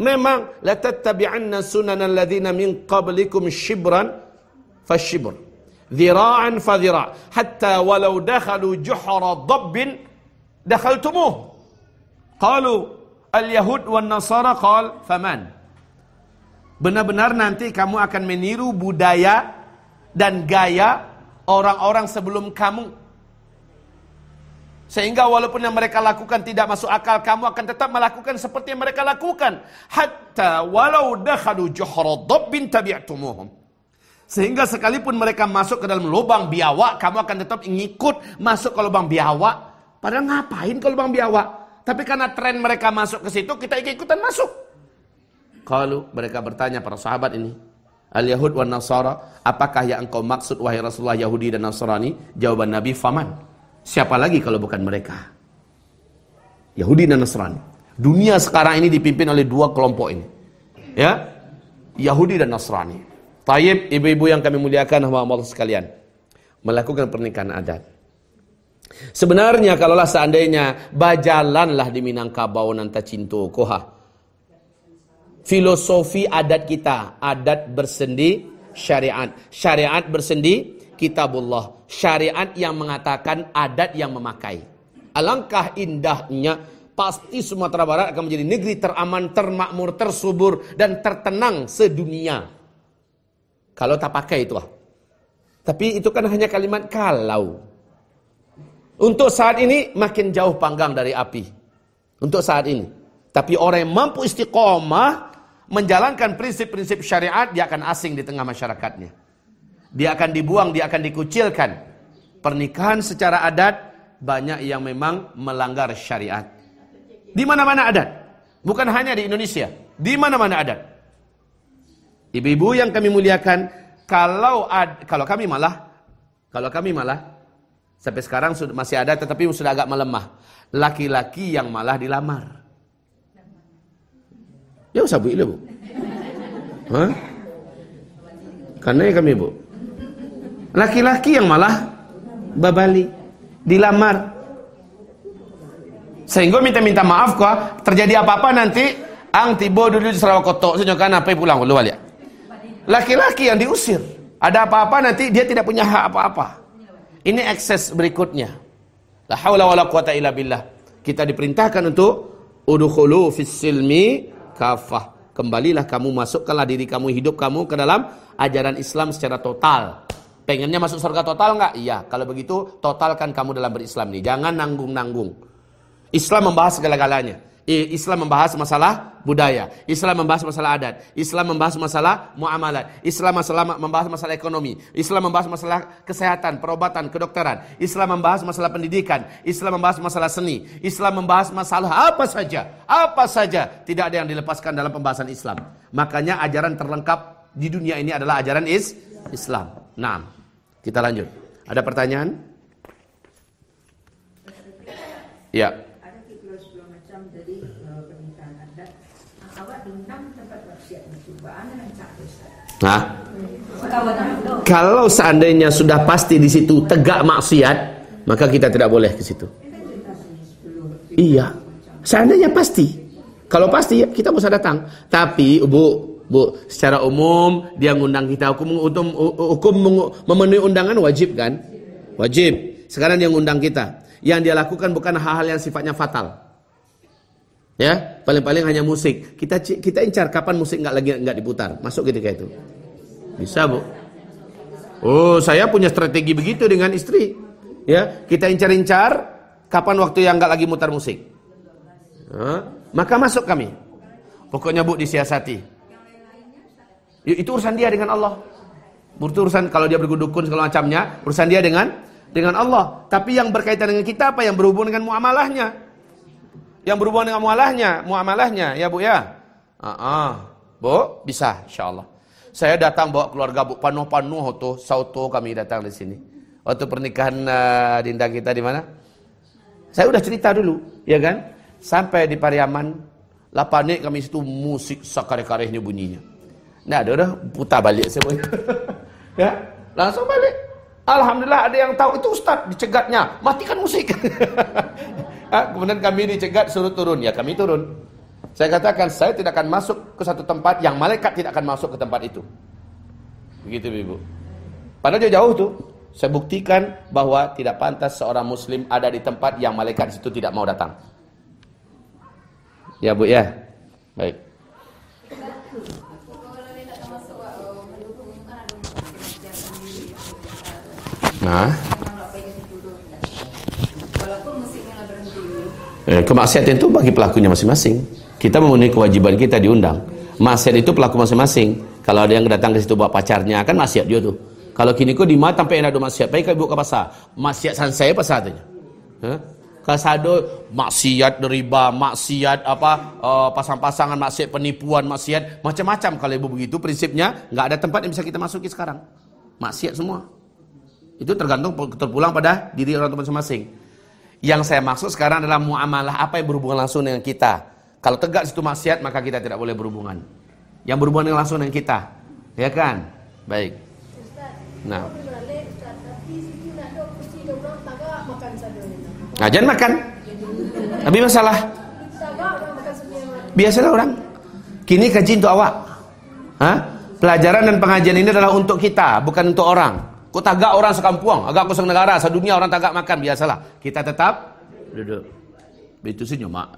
Memang la tattabi'anna sunan alladhina min qablikum shibran fashibr. Dhira'an fa dhira' hatta walau dakhalu juhra dabbin dakhaltumuh. Qalu al-yahud wan nasara qal faman. Benar-benar nanti kamu akan meniru budaya dan gaya orang-orang sebelum kamu. Sehingga walaupun yang mereka lakukan tidak masuk akal, kamu akan tetap melakukan seperti yang mereka lakukan. Hatta walau dakhalu juhra dabbin tabi'tumuhum. Sehingga sekalipun mereka masuk ke dalam lubang biawak, kamu akan tetap ngikut masuk ke lubang biawak. Padahal ngapain ke lubang biawak? Tapi karena tren mereka masuk ke situ, kita ikut-ikutan masuk. Kalau mereka bertanya para sahabat ini, Al-Yahud wa Nasara, apakah yang engkau maksud wahai Rasulullah Yahudi dan Nasrani? Jawaban Nabi, Faman. Siapa lagi kalau bukan mereka? Yahudi dan Nasrani. Dunia sekarang ini dipimpin oleh dua kelompok ini. Ya, Yahudi dan Nasrani. Tayyib, ibu-ibu yang kami muliakan, Allah sekalian. Melakukan pernikahan adat. Sebenarnya kalaulah seandainya bajalanlah di Minangkabau nanta cintu koha filosofi adat kita, adat bersendi syariat. Syariat bersendi kitabullah. Syariat yang mengatakan adat yang memakai. Alangkah indahnya pasti Sumatera Barat akan menjadi negeri teraman, termakmur, tersubur dan tertenang sedunia. Kalau tak pakai itu lah. Tapi itu kan hanya kalimat kalau. Untuk saat ini makin jauh panggang dari api. Untuk saat ini. Tapi orang yang mampu istiqomah menjalankan prinsip-prinsip syariat, dia akan asing di tengah masyarakatnya. Dia akan dibuang, dia akan dikucilkan. Pernikahan secara adat banyak yang memang melanggar syariat. Di mana-mana adat. Bukan hanya di Indonesia. Di mana-mana adat. Ibu-ibu yang kami muliakan, kalau ad, kalau kami malah kalau kami malah sampai sekarang masih ada tetapi sudah agak melemah. Laki-laki yang malah dilamar. Ya usah bu, bu. Hah? Karena ya kami bu. Laki-laki yang malah babali, dilamar. Sehingga minta-minta maaf kok, terjadi apa-apa nanti ang tibo dulu di Sarawak Koto, senyokan apa pulang lu balik. Laki-laki yang diusir. Ada apa-apa nanti dia tidak punya hak apa-apa. Ini ekses berikutnya. La haula wala quwata illa billah. Kita diperintahkan untuk udkhulu fis silmi kafah. Kembalilah kamu masukkanlah diri kamu hidup kamu ke dalam ajaran Islam secara total. Pengennya masuk surga total enggak? Iya. Kalau begitu totalkan kamu dalam berislam ini. Jangan nanggung-nanggung. Islam membahas segala-galanya. Islam membahas masalah budaya, Islam membahas masalah adat, Islam membahas masalah muamalat, Islam masalah membahas masalah ekonomi, Islam membahas masalah kesehatan, perobatan, kedokteran, Islam membahas masalah pendidikan, Islam membahas masalah seni, Islam membahas masalah apa saja, apa saja, tidak ada yang dilepaskan dalam pembahasan Islam. Makanya ajaran terlengkap di dunia ini adalah ajaran is Islam. Nah, kita lanjut. Ada pertanyaan? Ya. Nah, kalau seandainya sudah pasti di situ tegak maksiat, maka kita tidak boleh ke situ. Iya, seandainya pasti. Kalau pasti kita bisa datang. Tapi bu, bu, secara umum dia ngundang kita hukum untuk hukum memenuhi undangan wajib kan? Wajib. Sekarang dia ngundang kita. Yang dia lakukan bukan hal-hal yang sifatnya fatal. Ya, paling-paling hanya musik. Kita kita incar kapan musik nggak lagi nggak diputar. Masuk ketika itu. Bisa, Bu. Oh, saya punya strategi begitu dengan istri. Ya, kita incar-incar kapan waktu yang nggak lagi mutar musik. Nah, maka masuk kami. Pokoknya Bu disiasati. Itu urusan dia dengan Allah. Urusan kalau dia bergudukun segala macamnya, urusan dia dengan dengan Allah. Tapi yang berkaitan dengan kita apa yang berhubungan dengan muamalahnya? Yang berhubungan dengan mualahnya, muamalahnya, ya Bu ya. Ah, uh Bu, bisa insyaallah. Saya datang bawa keluarga Bu panuh-panuh tuh, sauto kami datang di sini. Waktu pernikahan uh, Dinda kita di mana? Saya udah cerita dulu, ya kan? Sampai di Pariaman, lapanik kami situ musik sakare-karehnya bunyinya. Nah, ada putar balik semuanya. ya, langsung balik. Alhamdulillah ada yang tahu itu Ustaz dicegatnya, matikan musik. Ah, kemudian kami dicegat suruh turun. Ya kami turun. Saya katakan saya tidak akan masuk ke satu tempat yang malaikat tidak akan masuk ke tempat itu. Begitu Ibu. Padahal jauh-jauh tuh. Saya buktikan bahwa tidak pantas seorang muslim ada di tempat yang malaikat itu tidak mau datang. Ya Bu ya. Baik. Nah. Eh, kemaksiatan itu bagi pelakunya masing-masing. Kita memenuhi kewajiban kita diundang. Maksiat itu pelaku masing-masing. Kalau ada yang datang ke situ bawa pacarnya, kan maksiat dia tuh. Kalau kini kau di mata sampai ada maksiat, baik kau ke pasar. Maksiat san saya pasar tanya. Kasado maksiat riba, maksiat apa uh, pasang-pasangan, maksiat penipuan, maksiat macam-macam. Kalau ibu begitu prinsipnya nggak ada tempat yang bisa kita masuki sekarang. Maksiat semua. Itu tergantung terpulang pada diri orang tua masing-masing. Yang saya maksud sekarang adalah muamalah apa yang berhubungan langsung dengan kita. Kalau tegak situ maksiat maka kita tidak boleh berhubungan. Yang berhubungan langsung dengan kita. Ya kan? Baik. Nah. Nah, jangan makan. Tapi masalah. Biasalah orang. Kini kaji untuk awak. Hah? Pelajaran dan pengajian ini adalah untuk kita, bukan untuk orang. Kau tagak orang sekampung, agak kosong negara, sedunia orang tagak makan, biasalah. Kita tetap duduk. Itu sih nyomak.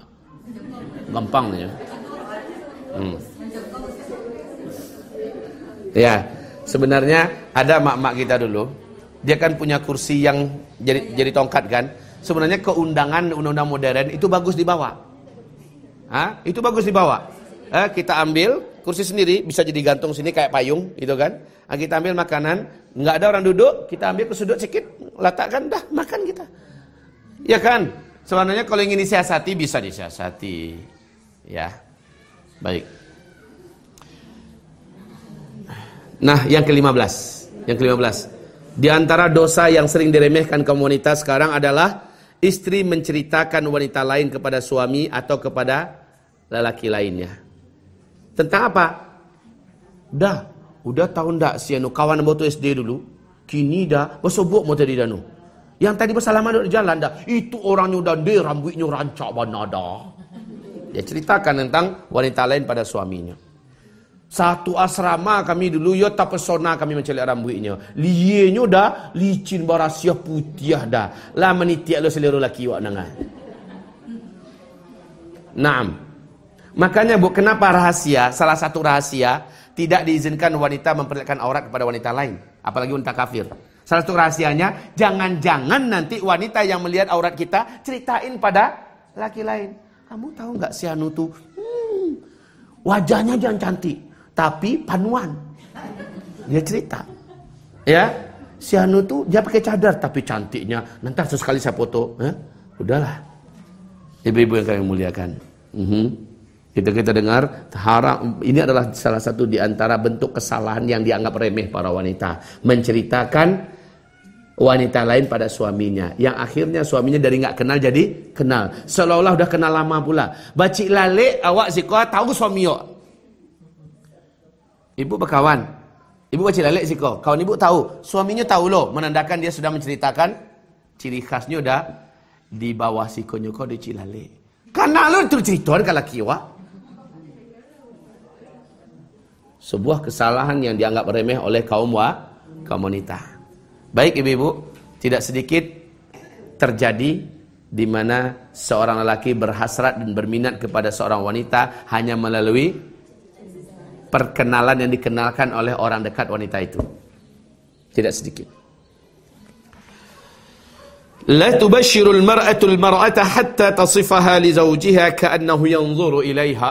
Gampang ya. Hmm. Ya, sebenarnya ada mak-mak kita dulu. Dia kan punya kursi yang jadi jadi tongkat kan. Sebenarnya keundangan undang-undang modern itu bagus dibawa. Hah? Itu bagus dibawa. Eh, kita ambil kursi sendiri bisa jadi gantung sini kayak payung gitu kan. Nah, kita ambil makanan, nggak ada orang duduk, kita ambil ke sudut sedikit, letakkan dah makan kita. Ya kan? Sebenarnya kalau ingin disiasati bisa disiasati. Ya. Baik. Nah, yang ke-15. Yang ke-15. Di antara dosa yang sering diremehkan komunitas sekarang adalah istri menceritakan wanita lain kepada suami atau kepada lelaki lainnya. Tentang apa? Dah, udah tahu ndak si anu kawan boto SD dulu, kini dah bersobok mau tadi danu. Yang tadi bersalaman di jalan dah, itu orangnya udah dia rambutnya rancak mana dah. Dia ceritakan tentang wanita lain pada suaminya. Satu asrama kami dulu yo tak pesona kami mencelik rambutnya. Lienyo dah licin barasia putih dah. Lah menitiak lo seliru laki wak nangan. Naam. Makanya bu, kenapa rahasia? Salah satu rahasia tidak diizinkan wanita memperlihatkan aurat kepada wanita lain, apalagi wanita kafir. Salah satu rahasianya, jangan-jangan nanti wanita yang melihat aurat kita ceritain pada laki lain. Kamu tahu nggak si Anu tuh? Hmm, wajahnya jangan cantik, tapi panuan. Dia cerita. Ya, si Anu tuh dia pakai cadar tapi cantiknya. Nanti sesekali saya foto, eh? Udahlah. Ibu-ibu yang kami muliakan. Mm -hmm. Kita kita dengar haram ini adalah salah satu di antara bentuk kesalahan yang dianggap remeh para wanita, menceritakan wanita lain pada suaminya. Yang akhirnya suaminya dari nggak kenal jadi kenal. Seolah-olah udah kenal lama pula. Baci lale awak kau tahu suami yo. Ibu berkawan. Ibu baci lale si kau kawan ibu tahu. Suaminya tahu loh menandakan dia sudah menceritakan. Ciri khasnya udah di bawah si kau di cilale karena terus cerita kalau kiwa sebuah kesalahan yang dianggap remeh oleh kaum wa, kaum wanita. Baik ibu-ibu, tidak sedikit terjadi di mana seorang lelaki berhasrat dan berminat kepada seorang wanita hanya melalui perkenalan yang dikenalkan oleh orang dekat wanita itu. Tidak sedikit. لا تبشر المرأة المرأة حتى تصفها لزوجها كأنه ينظر إليها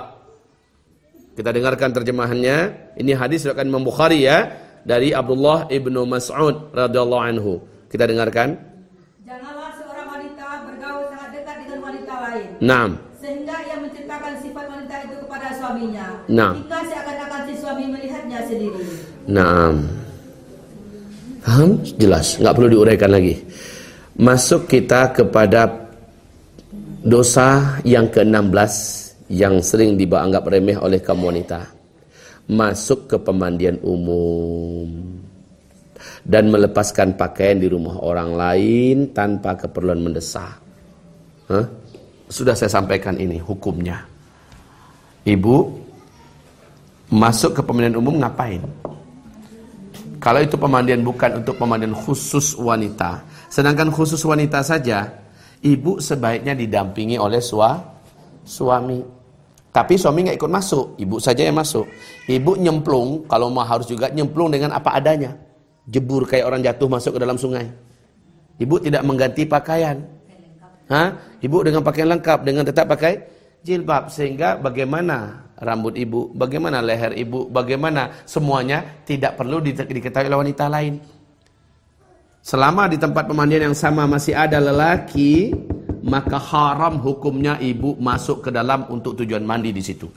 kita dengarkan terjemahannya. Ini hadis riwayat Imam Bukhari ya dari Abdullah ibnu Mas'ud radhiyallahu anhu. Kita dengarkan. Janganlah seorang wanita bergaul sangat dekat dengan wanita lain. Naam. Sehingga ia menceritakan sifat wanita itu kepada suaminya. Naam. Hingga seakan-akan si suami melihatnya sendiri. Naam. Paham? Jelas, nggak perlu diuraikan lagi. Masuk kita kepada dosa yang ke-16 yang sering dianggap remeh oleh kaum wanita masuk ke pemandian umum dan melepaskan pakaian di rumah orang lain tanpa keperluan mendesak. Hah? Sudah saya sampaikan ini hukumnya. Ibu masuk ke pemandian umum ngapain? Kalau itu pemandian bukan untuk pemandian khusus wanita, sedangkan khusus wanita saja, ibu sebaiknya didampingi oleh sua, suami. Tapi suami nggak ikut masuk, ibu saja yang masuk. Ibu nyemplung, kalau mau harus juga nyemplung dengan apa adanya. Jebur kayak orang jatuh masuk ke dalam sungai. Ibu tidak mengganti pakaian. Hah? Ibu dengan pakaian lengkap, dengan tetap pakai jilbab. Sehingga bagaimana rambut ibu, bagaimana leher ibu, bagaimana semuanya tidak perlu diketahui oleh wanita lain. Selama di tempat pemandian yang sama masih ada lelaki, maka haram hukumnya ibu masuk ke dalam untuk tujuan mandi di situ.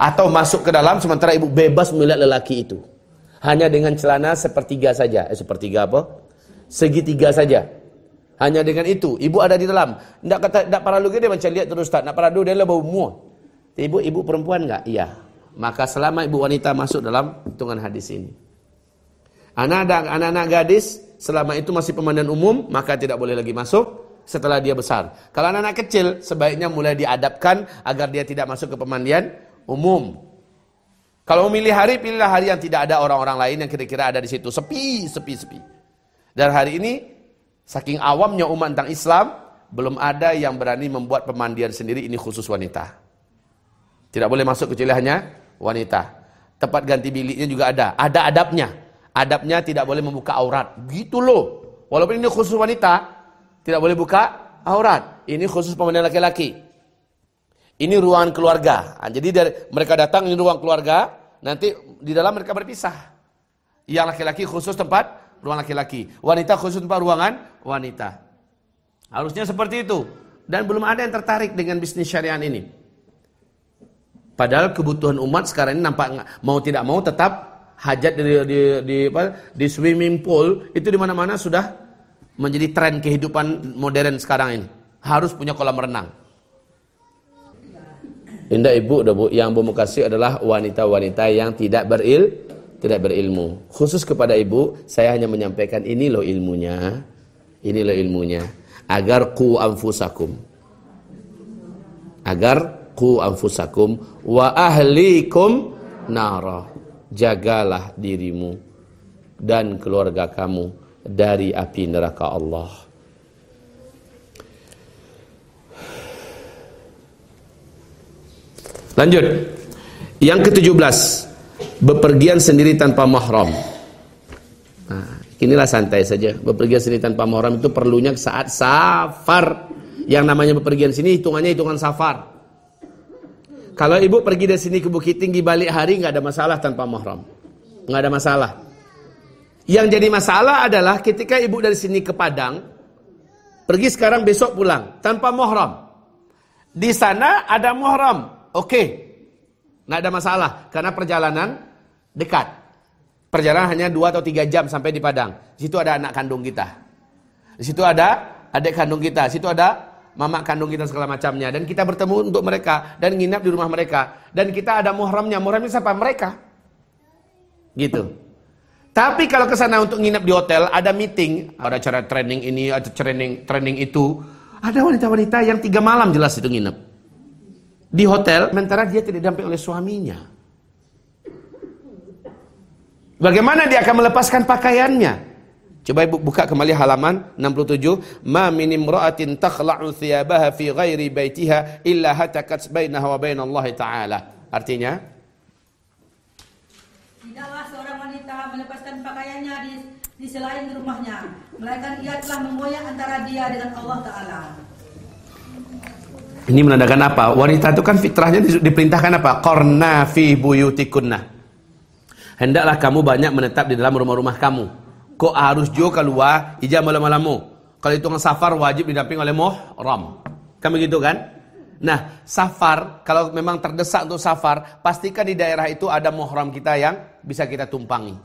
Atau masuk ke dalam sementara ibu bebas melihat lelaki itu. Hanya dengan celana sepertiga saja. Eh, sepertiga apa? Segitiga saja. Hanya dengan itu. Ibu ada di dalam. Tidak kata, tidak perlu dia macam lihat terus tak. Tidak perlu dia bau muah. Ibu, ibu perempuan enggak? Iya. Maka selama ibu wanita masuk dalam hitungan hadis ini. Anak-anak gadis selama itu masih pemandangan umum maka tidak boleh lagi masuk setelah dia besar. Kalau anak-anak kecil, sebaiknya mulai diadapkan agar dia tidak masuk ke pemandian umum. Kalau memilih hari, pilihlah hari yang tidak ada orang-orang lain yang kira-kira ada di situ. Sepi, sepi, sepi. Dan hari ini, saking awamnya umat tentang Islam, belum ada yang berani membuat pemandian sendiri, ini khusus wanita. Tidak boleh masuk kecuali hanya wanita. Tempat ganti biliknya juga ada. Ada adabnya. Adabnya tidak boleh membuka aurat. Gitu loh. Walaupun ini khusus wanita, tidak boleh buka aurat. Ini khusus pemandian laki-laki. Ini ruangan keluarga. Nah, jadi dari mereka datang ini ruang keluarga, nanti di dalam mereka berpisah. Yang laki-laki khusus tempat ruang laki-laki, wanita khusus tempat ruangan wanita. Harusnya seperti itu. Dan belum ada yang tertarik dengan bisnis syariah ini. Padahal kebutuhan umat sekarang ini nampak mau tidak mau tetap hajat di di di, apa, di swimming pool itu di mana-mana sudah menjadi tren kehidupan modern sekarang ini. Harus punya kolam renang. Indah ibu, bu, yang bu kasih adalah wanita-wanita yang tidak beril, tidak berilmu. Khusus kepada ibu, saya hanya menyampaikan ini loh ilmunya, ini loh ilmunya. Agar ku anfusakum, agar ku anfusakum wa ahlikum nara. Jagalah dirimu dan keluarga kamu dari api neraka Allah. Lanjut. Yang ke-17, bepergian sendiri tanpa mahram. Nah, inilah santai saja. Bepergian sendiri tanpa mahram itu perlunya saat safar. Yang namanya bepergian sini hitungannya hitungan safar. Kalau ibu pergi dari sini ke Bukit Tinggi balik hari nggak ada masalah tanpa mahram. Nggak ada masalah. Yang jadi masalah adalah ketika ibu dari sini ke Padang, pergi sekarang besok pulang tanpa muhram. Di sana ada muhram, oke, okay. nggak ada masalah karena perjalanan dekat. Perjalanan hanya 2 atau 3 jam sampai di Padang. Di situ ada anak kandung kita. Di situ ada adik kandung kita. Di situ ada mama kandung kita segala macamnya. Dan kita bertemu untuk mereka dan nginap di rumah mereka. Dan kita ada muhramnya. Muhramnya siapa? Mereka. Gitu. Tapi kalau ke sana untuk nginep di hotel, ada meeting, ada cara training ini, ada training training itu. Ada wanita-wanita yang tiga malam jelas itu nginep. Di hotel, sementara dia tidak didamping oleh suaminya. Bagaimana dia akan melepaskan pakaiannya? Coba ibu buka kembali halaman 67. Ma min imra'atin takhla'u thiyabaha fi ghairi baitiha illa hatakat bainaha wa bainallahi ta'ala. Artinya, di selain di rumahnya, melainkan ia telah menggoyah antara dia dengan Allah Taala. Ini menandakan apa? Wanita itu kan fitrahnya diperintahkan apa? Korna fi buyutikunna. Hendaklah kamu banyak menetap di dalam rumah-rumah kamu. Kok harus jo keluar ijam malam-malamu. Kalau itu safar wajib didamping oleh muhram. Kan begitu kan? Nah, safar kalau memang terdesak untuk safar, pastikan di daerah itu ada muhram kita yang bisa kita tumpangi.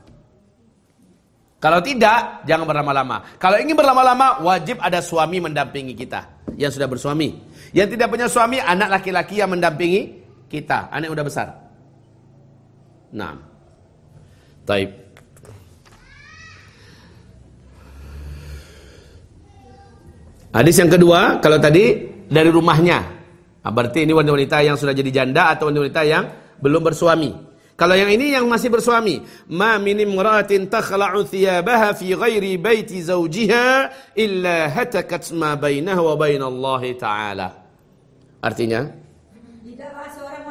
Kalau tidak, jangan berlama-lama. Kalau ingin berlama-lama, wajib ada suami mendampingi kita. Yang sudah bersuami. Yang tidak punya suami, anak laki-laki yang mendampingi kita. Anak udah besar. Nah. Taib. Hadis yang kedua, kalau tadi dari rumahnya. Nah, berarti ini wanita-wanita yang sudah jadi janda atau wanita-wanita yang belum bersuami. Kalau yang ini yang masih bersuami, ma min imra'atin takhla'u thiyabaha fi ghairi baiti zawjiha illa hatakat ma bainaha wa bainallahi ta'ala. Artinya, tidaklah seorang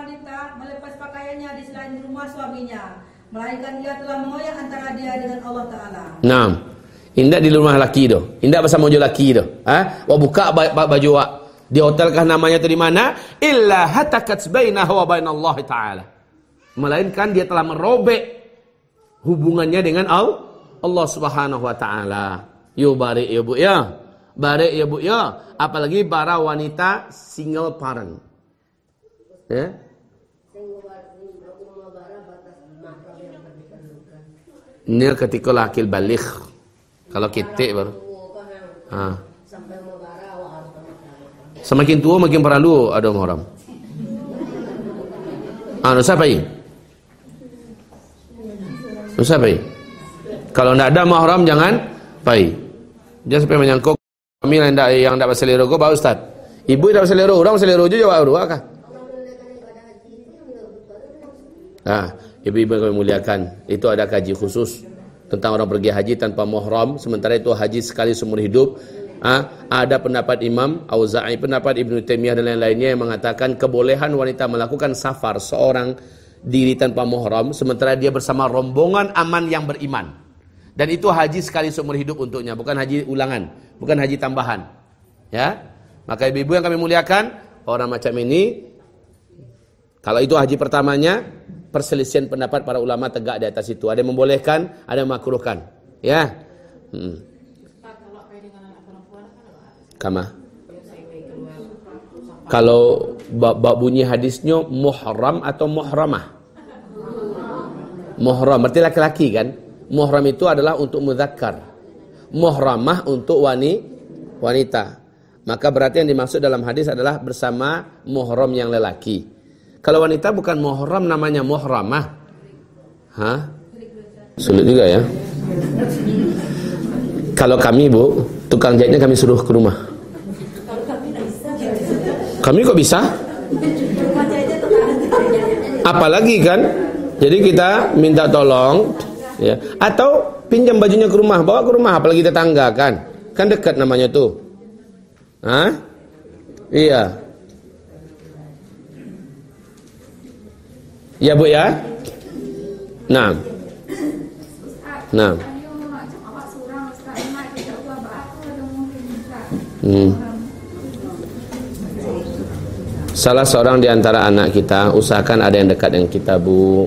rumah suaminya, melainkan dia telah mengoyak antara dia dengan Allah Taala. Naam. Indak di rumah laki tu. Indak bersama jo laki tu. Ha? Wa buka baju wa. Di hotel kah namanya tu di mana? Illa hatakat bainahu wa bain Allah taala. Melainkan dia telah merobek hubungannya dengan Allah Allah Subhanahu wa taala. Yo barik ya Bu ya. Barik ya Bu ya. Apalagi para wanita single parent. Ya. Ini ketika laki balik. Kalau kita baru. Ha. Semakin tua makin perlu ada muhram. Ah, nusa apa ini? Nusa apa ini? Kalau tidak ada mahram jangan pai. Jangan sampai menyangkut kami yang tidak yang tidak berselero go, Pak Ustaz. Ibu tidak berselero, orang berselero juga jawab dua kah? Ah, ibu-ibu kami muliakan, itu ada kaji khusus tentang orang pergi haji tanpa mahram sementara itu haji sekali seumur hidup. Ha? ada pendapat Imam Auza'i pendapat Ibnu Taimiyah dan lain-lainnya yang mengatakan kebolehan wanita melakukan safar seorang diri tanpa mahram sementara dia bersama rombongan aman yang beriman. Dan itu haji sekali seumur hidup untuknya bukan haji ulangan bukan haji tambahan. Ya? Maka ibu-ibu yang kami muliakan orang macam ini kalau itu haji pertamanya perselisihan pendapat para ulama tegak di atas itu. Ada yang membolehkan, ada yang makruhkan. Ya. Hmm. Kama. Kalau bab bunyi hadisnya muhram atau muhramah? Muhram berarti laki-laki kan? Muhram itu adalah untuk muzakkar. Muhramah untuk wani wanita. Maka berarti yang dimaksud dalam hadis adalah bersama muhram yang lelaki. Kalau wanita bukan muhram namanya muhramah. Hah? Sulit juga ya. Kalau kami bu, tukang jahitnya kami suruh ke rumah. Kami kok bisa? Apalagi kan? Jadi kita minta tolong, ya. Atau pinjam bajunya ke rumah, bawa ke rumah, apalagi tetangga kan? Kan dekat namanya tuh. Hah? Iya. Ya Bu ya? Nah. Nah. Hmm. Salah seorang di antara anak kita usahakan ada yang dekat dengan kita Bu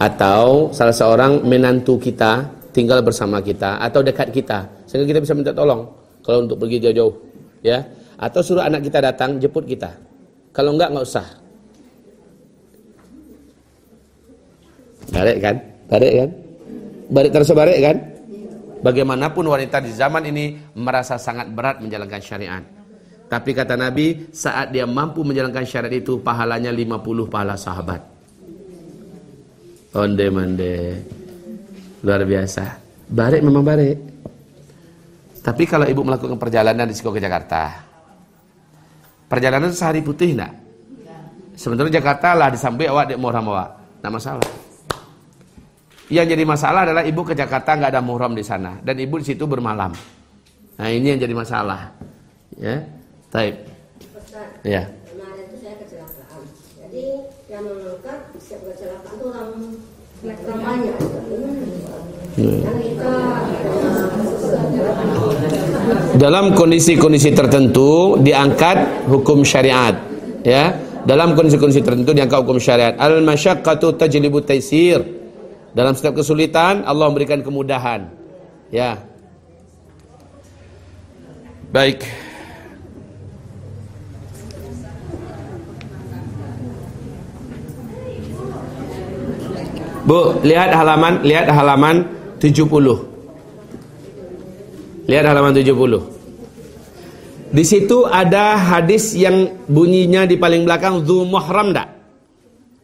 atau salah seorang menantu kita tinggal bersama kita atau dekat kita sehingga kita bisa minta tolong kalau untuk pergi jauh-jauh ya atau suruh anak kita datang jemput kita kalau enggak enggak usah Barik kan? Barik kan? Barik terus barik kan? Bagaimanapun wanita di zaman ini merasa sangat berat menjalankan syariat. Tapi kata Nabi, saat dia mampu menjalankan syariat itu, pahalanya 50 pahala sahabat. Onde mande. Luar biasa. Barik memang barik. Tapi kalau ibu melakukan perjalanan di Siko ke Jakarta, perjalanan sehari putih enggak? Sebenarnya Jakarta lah disambi awak di Muhammad awak. Enggak masalah. Yang jadi masalah adalah ibu ke Jakarta nggak ada muhram di sana dan ibu di situ bermalam. Nah ini yang jadi masalah. Ya, taib. Ya. Kemarin itu saya kecelakaan. Jadi yang mengangkat setiap kecelakaan itu orang banyak. Hmm. Dalam kondisi-kondisi tertentu diangkat hukum syariat, ya. Dalam kondisi-kondisi tertentu diangkat hukum syariat. Al masyaqqatu tajlibu taisir. Dalam setiap kesulitan Allah memberikan kemudahan. Ya. Baik. Bu, lihat halaman, lihat halaman 70. Lihat halaman 70. Di situ ada hadis yang bunyinya di paling belakang zu mahram enggak?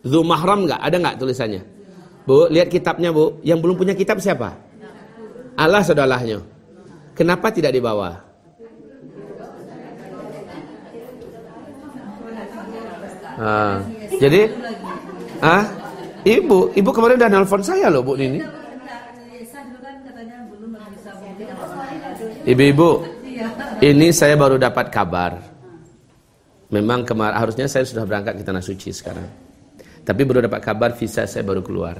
Zu mahram enggak? Ada enggak tulisannya? Bu, lihat kitabnya bu. Yang belum punya kitab siapa? Allah saudaranya. Kenapa tidak dibawa? Ah, jadi, ah, ibu, ibu kemarin udah nelfon saya loh bu ini. Ibu-ibu, ini saya baru dapat kabar. Memang kemarin harusnya saya sudah berangkat ke tanah suci sekarang. Tapi baru dapat kabar visa saya baru keluar.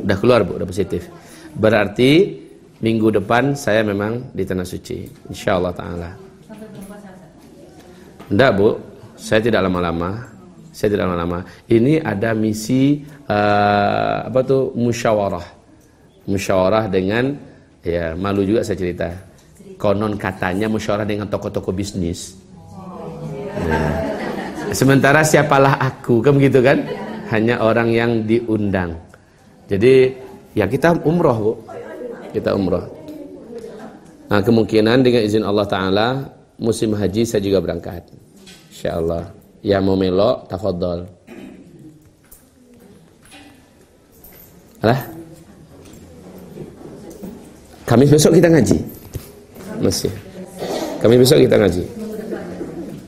Udah keluar bu, udah positif. Berarti minggu depan saya memang di tanah suci. Insya Allah Taala. Enggak bu, saya tidak lama-lama. Saya tidak lama-lama. Ini ada misi uh, apa tuh musyawarah. Musyawarah dengan ya malu juga saya cerita. Konon katanya musyawarah dengan toko-toko bisnis. Nah. Sementara siapalah aku, kan begitu kan? Hanya orang yang diundang. Jadi ya kita umroh bu, kita umroh. Nah kemungkinan dengan izin Allah Taala musim haji saya juga berangkat, Insya Allah. Ya mau melok, tafadhol. Alah. Kamis besok kita ngaji. Masih. Kamis besok kita ngaji.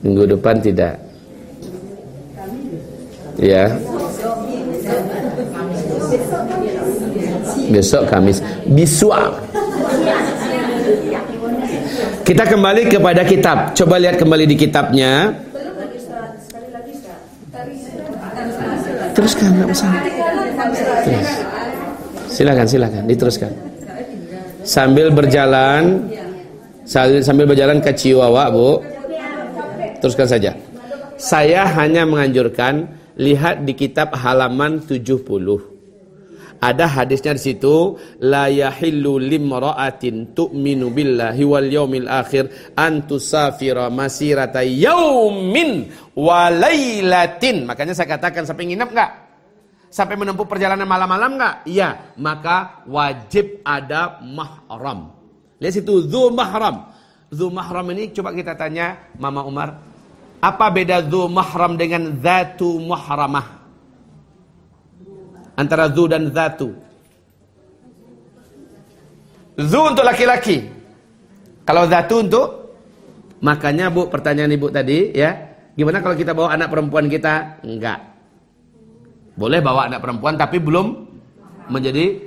Minggu depan tidak. Ya. Besok Kamis. Biswa. Kita kembali kepada kitab. Coba lihat kembali di kitabnya. Teruskan, enggak masalah. Silakan, silakan, diteruskan. Sambil berjalan, sambil berjalan ke Ciwawa, Bu. Teruskan saja. Saya hanya menganjurkan lihat di kitab halaman 70. Ada hadisnya di situ la yahillu limra'atin tu'minu billahi wal yaumil akhir an tusafira masirata yaumin wa lailatin. Makanya saya katakan sampai nginep enggak? Sampai menempuh perjalanan malam-malam enggak? Iya, maka wajib ada mahram. Lihat situ dzu mahram. Dzu mahram ini coba kita tanya Mama Umar, apa beda dzu mahram dengan zatu mahramah? antara zu dan zatu. Zu untuk laki-laki. Kalau zatu untuk makanya Bu pertanyaan Ibu tadi ya, gimana kalau kita bawa anak perempuan kita? Enggak. Boleh bawa anak perempuan tapi belum menjadi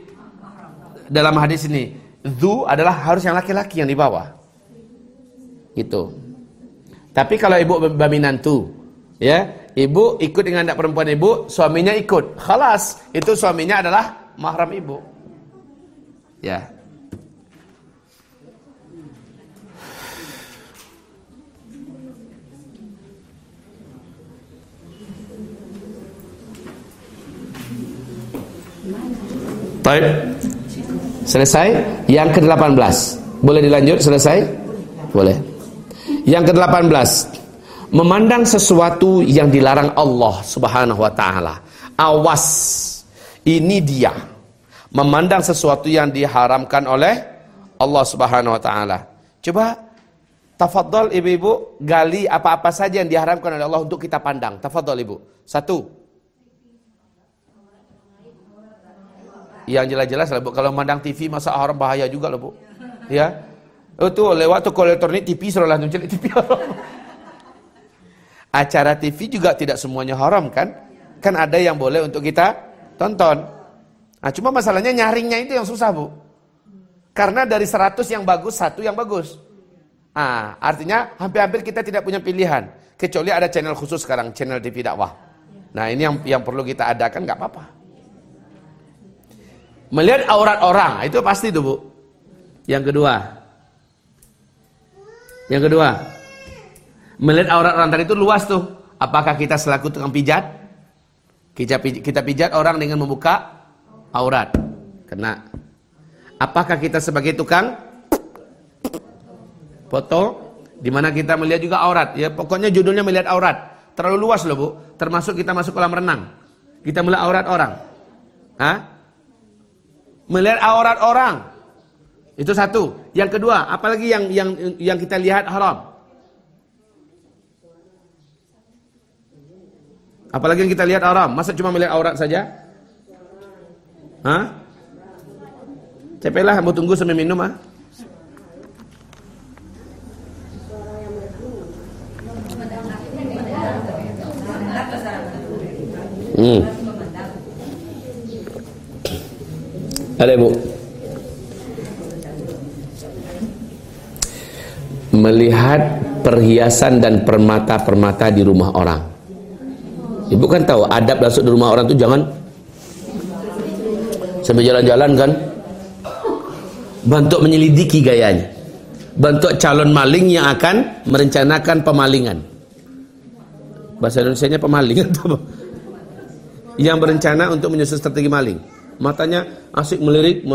dalam hadis ini zu adalah harus yang laki-laki yang dibawa. Gitu. Tapi kalau ibu baminantu ya Ibu ikut dengan anak perempuan ibu, suaminya ikut. Khalas, itu suaminya adalah mahram ibu. Ya. Baik. Selesai? Yang ke-18. Boleh dilanjut selesai? Boleh. Yang ke-18 memandang sesuatu yang dilarang Allah Subhanahu wa taala. Awas. Ini dia. Memandang sesuatu yang diharamkan oleh Allah Subhanahu wa taala. Coba tafadhol ibu-ibu gali apa-apa saja yang diharamkan oleh Allah untuk kita pandang. Tafadhol ibu. Satu. Yang jelas-jelas lah Bu, kalau memandang TV masa haram bahaya juga loh Bu. Ya. Itu lewat toko elektronik TV suruh langsung celik TV. Acara TV juga tidak semuanya haram kan? Kan ada yang boleh untuk kita tonton. Nah, cuma masalahnya nyaringnya itu yang susah, Bu. Karena dari 100 yang bagus, satu yang bagus. Ah, artinya hampir-hampir kita tidak punya pilihan. Kecuali ada channel khusus sekarang, channel TV dakwah. Nah, ini yang yang perlu kita adakan nggak apa-apa. Melihat aurat orang, itu pasti tuh, Bu. Yang kedua. Yang kedua, Melihat aurat orang tadi itu luas tuh. Apakah kita selaku tukang pijat? Kita, kita pijat orang dengan membuka aurat. Kena. Apakah kita sebagai tukang foto? di mana kita melihat juga aurat. Ya pokoknya judulnya melihat aurat. Terlalu luas loh bu. Termasuk kita masuk kolam renang. Kita melihat aurat orang. Hah? Melihat aurat orang. Itu satu. Yang kedua, apalagi yang yang yang kita lihat haram? Apalagi yang kita lihat haram. Masa cuma melihat aurat saja? Hah? Cepetlah, mau tunggu sambil minum ah. Hmm. Ada ibu. Melihat perhiasan dan permata-permata di rumah orang. Ibu kan tahu adab masuk di rumah orang tuh jangan sambil jalan-jalan kan. Bantu menyelidiki gayanya. Bantu calon maling yang akan merencanakan pemalingan. Bahasa Indonesia-nya pemaling atau Yang berencana untuk menyusun strategi maling. Matanya asik melirik.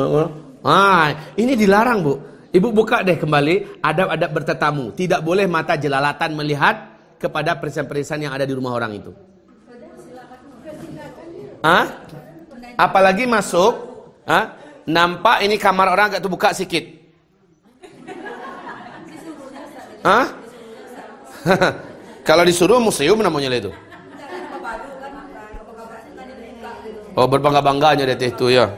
Ah, ini dilarang, Bu. Ibu buka deh kembali adab-adab bertetamu. Tidak boleh mata jelalatan melihat kepada perisan-perisan yang ada di rumah orang itu. Hah? Apalagi masuk, hah? nampak ini kamar orang agak terbuka sedikit. Hah? Kalau disuruh museum namanya itu. Oh berbangga-bangganya dia itu ya.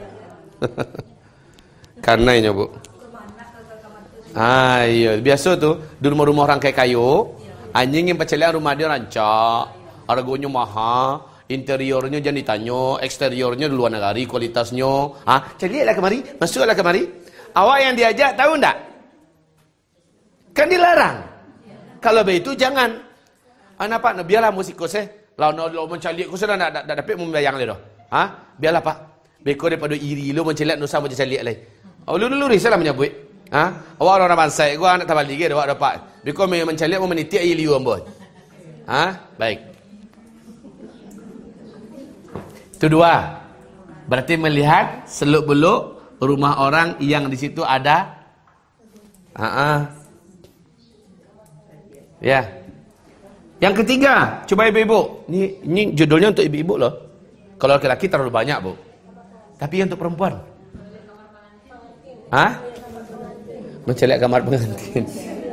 Karena ini bu. Ah iya biasa tuh di rumah-rumah orang kayu, anjing yang pecelian rumah dia rancak, harganya mahal, interiornya jangan ditanya, eksteriornya di luar negara, kualitasnya. Ah, lah kemari, masuklah kemari. Awak yang diajak tahu ndak? Kan dilarang. Kalau begitu jangan. Ah, napa? Biarlah musikus eh. Lalu lo mencari aku sudah nak dapat membayang le doh. Ha? Biarlah pak. Beko daripada iri lu mencelat nusa macam calik lagi. Oh lu lu risau lah menyebut. Ha? Awak orang bangsa gua anak tabal lagi awak dapat. Beko me mencelat mau menitik air liu ambon. Ha? Baik. Itu dua. Berarti melihat seluk-beluk rumah orang yang di situ ada Ha -ha. Ya. Yang ketiga, coba ibu-ibu. Ini judulnya untuk ibu-ibu loh. Kalau laki-laki terlalu banyak, Bu. Tapi untuk perempuan? Hah? Mencelak kamar pengantin.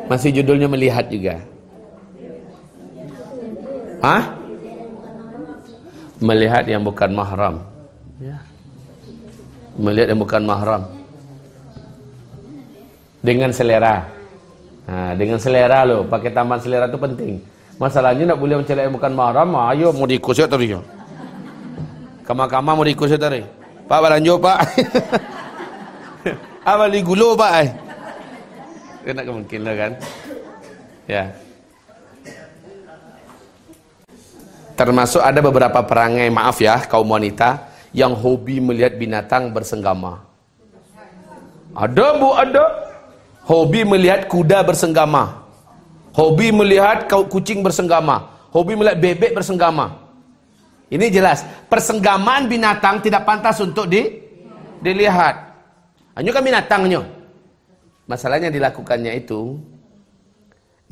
Masih judulnya melihat juga. Hah? Melihat yang bukan mahram. Ya. Melihat yang bukan mahram. Dengan selera. Nah, dengan selera lo, pakai taman selera itu penting. Masalahnya nak boleh mencelak yang bukan mahram, ayo mau diikut terus ya. Kamar-kamar mau ikut saya tadi. Pak balanjo pak. Apa li gulo pak ai. Kena mungkin lah kan. Ya. Termasuk ada beberapa perangai maaf ya kaum wanita yang hobi melihat binatang bersenggama. Ada bu ada. Hobi melihat kuda bersenggama. Hobi melihat kucing bersenggama. Hobi melihat bebek bersenggama. Ini jelas, persenggamaan binatang tidak pantas untuk di, dilihat. Hanya kan binatangnya. Masalahnya dilakukannya itu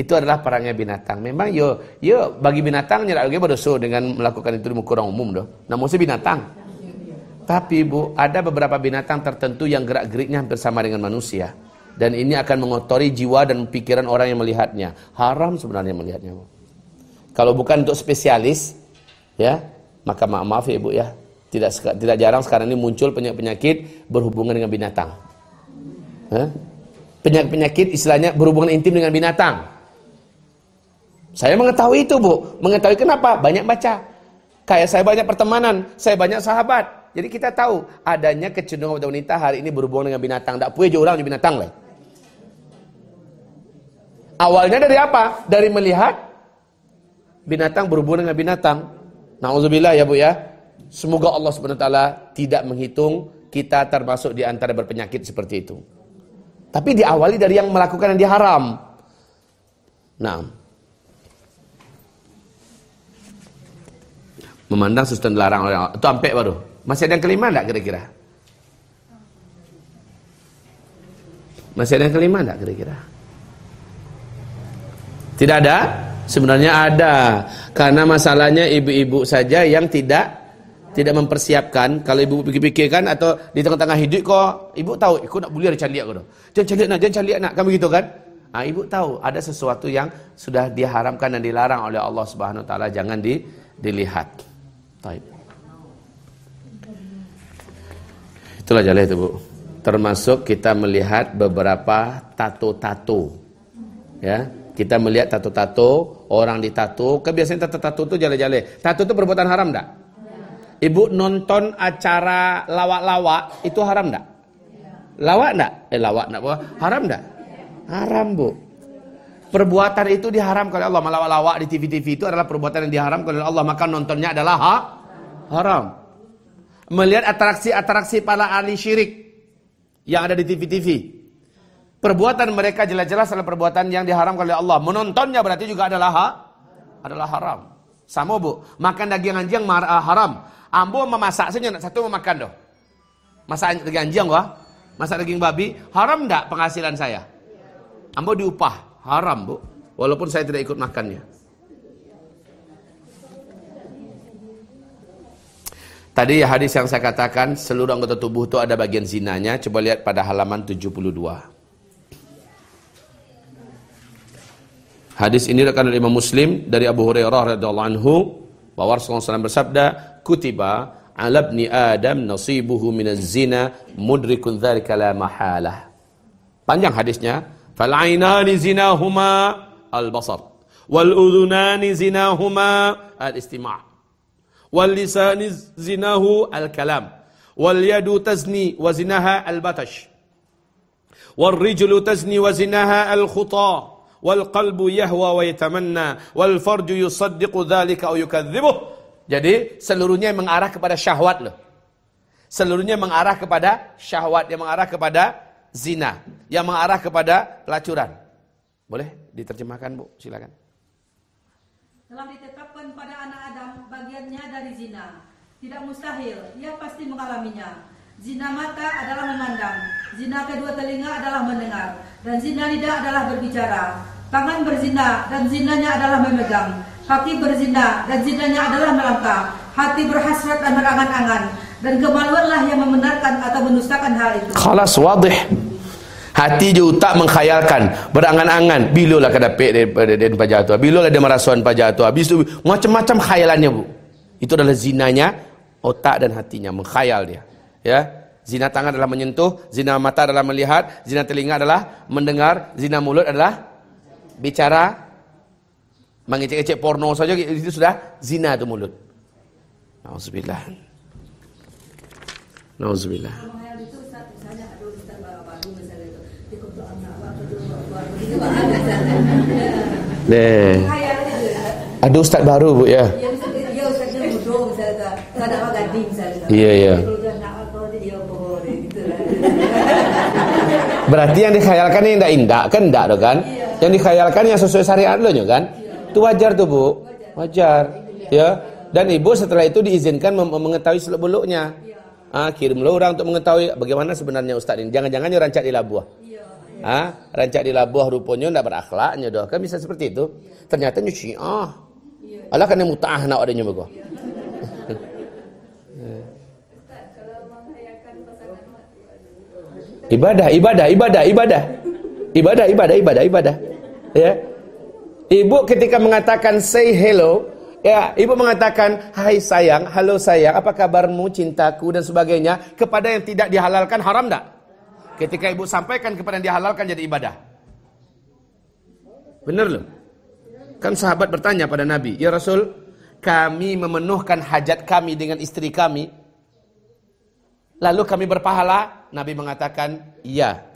itu adalah perangnya binatang. Memang yo yo bagi binatang tidak lagi berdosa dengan melakukan itu di muka orang umum doh. Namun si binatang. Tapi Bu, ada beberapa binatang tertentu yang gerak-geriknya hampir sama dengan manusia dan ini akan mengotori jiwa dan pikiran orang yang melihatnya. Haram sebenarnya melihatnya. Bu. Kalau bukan untuk spesialis, ya maka maaf maaf ya ibu ya, tidak tidak jarang sekarang ini muncul penyakit-penyakit berhubungan dengan binatang. Penyakit-penyakit istilahnya berhubungan intim dengan binatang. Saya mengetahui itu bu, mengetahui kenapa? Banyak baca. Kayak saya banyak pertemanan, saya banyak sahabat. Jadi kita tahu adanya kecenderungan wanita hari ini berhubungan dengan binatang. Tak punya orang binatang lah. Awalnya dari apa? Dari melihat binatang berhubungan dengan binatang. Nauzubillah ya Bu ya. Semoga Allah SWT tidak menghitung kita termasuk di antara berpenyakit seperti itu. Tapi diawali dari yang melakukan yang diharam. Nah. Memandang sesuatu dilarang oleh Allah. Itu sampai baru. Masih ada yang kelima enggak kira-kira? Masih ada yang kelima enggak kira-kira? Tidak ada? Sebenarnya ada. Karena masalahnya ibu-ibu saja yang tidak tidak mempersiapkan. Kalau ibu pikir-pikirkan atau di tengah-tengah hidup kok, ibu tahu, aku nak boleh caliak kau. Jangan caliak nak, jangan caliak nak. Kamu gitu kan? Ah, ibu tahu ada sesuatu yang sudah diharamkan dan dilarang oleh Allah Subhanahu taala jangan di, dilihat. Taib. Itulah jalan itu, Bu. Termasuk kita melihat beberapa tato-tato. Ya, kita melihat tato-tato, orang ditato, kebiasaan tato-tato itu jalan-jalan. Tato itu perbuatan haram enggak? Ibu nonton acara lawak-lawak itu haram enggak? Lawak enggak? Eh lawak enggak? Haram enggak? Haram, Bu. Perbuatan itu diharamkan oleh Allah. Melawak-lawak di TV-TV itu adalah perbuatan yang diharamkan oleh Allah. Maka nontonnya adalah ha? haram. Melihat atraksi-atraksi para ahli syirik yang ada di TV-TV. Perbuatan mereka jelas-jelas adalah perbuatan yang diharamkan oleh Allah. Menontonnya berarti juga adalah ha? adalah haram. Sama bu, makan daging anjing ah, haram. Ambo memasak saja satu memakan doh. Masak daging anjing wah, masak daging babi haram enggak penghasilan saya? Ambo diupah Haram bu. Walaupun saya tidak ikut makannya. Tadi hadis yang saya katakan seluruh anggota tubuh itu ada bagian zinanya. Coba lihat pada halaman 72. Hadis ini rekan Imam Muslim dari Abu Hurairah radhiyallahu anhu bahwa Rasulullah SAW bersabda, كتب على ابن آدم nasibuhu minaz zina mudrikun dzalika la mahalah. Panjang hadisnya. Fal ainani zinahuma al basar wal udhunani zinahuma al istima' wal lisani zinahu al kalam wal yadu tazni wa zinaha al batash wal rijlu tazni wa zinaha al khutah والقلب يهوى ويتمنى والفرج يصدق ذلك أو يكذبه Jadi seluruhnya mengarah kepada syahwat loh. Seluruhnya mengarah kepada syahwat yang mengarah kepada zina yang mengarah kepada pelacuran. Boleh diterjemahkan Bu? Silakan. Telah ditetapkan pada anak Adam bagiannya dari zina. Tidak mustahil, ia pasti mengalaminya. Zina mata adalah memandang, zina kedua telinga adalah mendengar, dan zina lidah adalah berbicara. Tangan berzina dan zinanya adalah memegang. Kaki berzina dan zinanya adalah melangkah. Hati berhasrat dan berangan-angan dan kemaluanlah yang membenarkan atau mendustakan hal itu. Khalas wadih. Hati je tak mengkhayalkan, berangan-angan, bilolah kada pek daripada den pajatua, bilolah dia merasuan pajatua. Habis itu macam-macam khayalannya, Bu. Itu adalah zinanya otak dan hatinya, mengkhayal dia. Ya. Zina tangan adalah menyentuh, zina mata adalah melihat, zina telinga adalah mendengar, zina mulut adalah bicara, mengecek-ecek porno saja itu sudah zina itu mulut. Nauzubillah. Nauzubillah. Deh. Ada ustaz baru bu ya. Iya iya. Berarti yang dikhayalkan ini tidak indah kan tidak kan? Yang dikhayalkan yang sesuai syariat lo kan? Itu wajar tuh bu, wajar. Ya. Dan ibu setelah itu diizinkan mengetahui seluk beluknya. Ah, kirimlah orang untuk mengetahui bagaimana sebenarnya ustaz ini. Jangan-jangan rancak di labuah. Ah, rancak di labuah rupanya tidak berakhlaknya doh. Kan bisa seperti itu. Ternyata nyuci ah. Alah kan mutah nak adanya begitu. ibadah, ibadah, ibadah, ibadah. Ibadah, ibadah, ibadah, ibadah. Ya. Ibu ketika mengatakan say hello, Ya, ibu mengatakan, "Hai sayang, halo sayang, apa kabarmu, cintaku dan sebagainya." Kepada yang tidak dihalalkan haram tak? Ketika ibu sampaikan kepada yang dihalalkan jadi ibadah. Benar loh. Kan sahabat bertanya pada Nabi, "Ya Rasul, kami memenuhkan hajat kami dengan istri kami, lalu kami berpahala?" Nabi mengatakan, "Iya."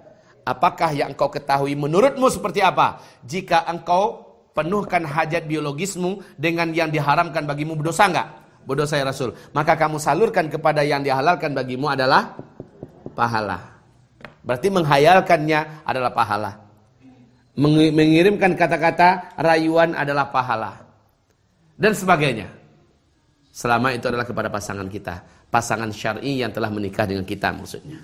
Apakah yang engkau ketahui menurutmu seperti apa? Jika engkau penuhkan hajat biologismu dengan yang diharamkan bagimu berdosa enggak? Berdosa ya Rasul. Maka kamu salurkan kepada yang dihalalkan bagimu adalah pahala. Berarti menghayalkannya adalah pahala. Mengirimkan kata-kata rayuan adalah pahala. Dan sebagainya. Selama itu adalah kepada pasangan kita. Pasangan syar'i yang telah menikah dengan kita maksudnya.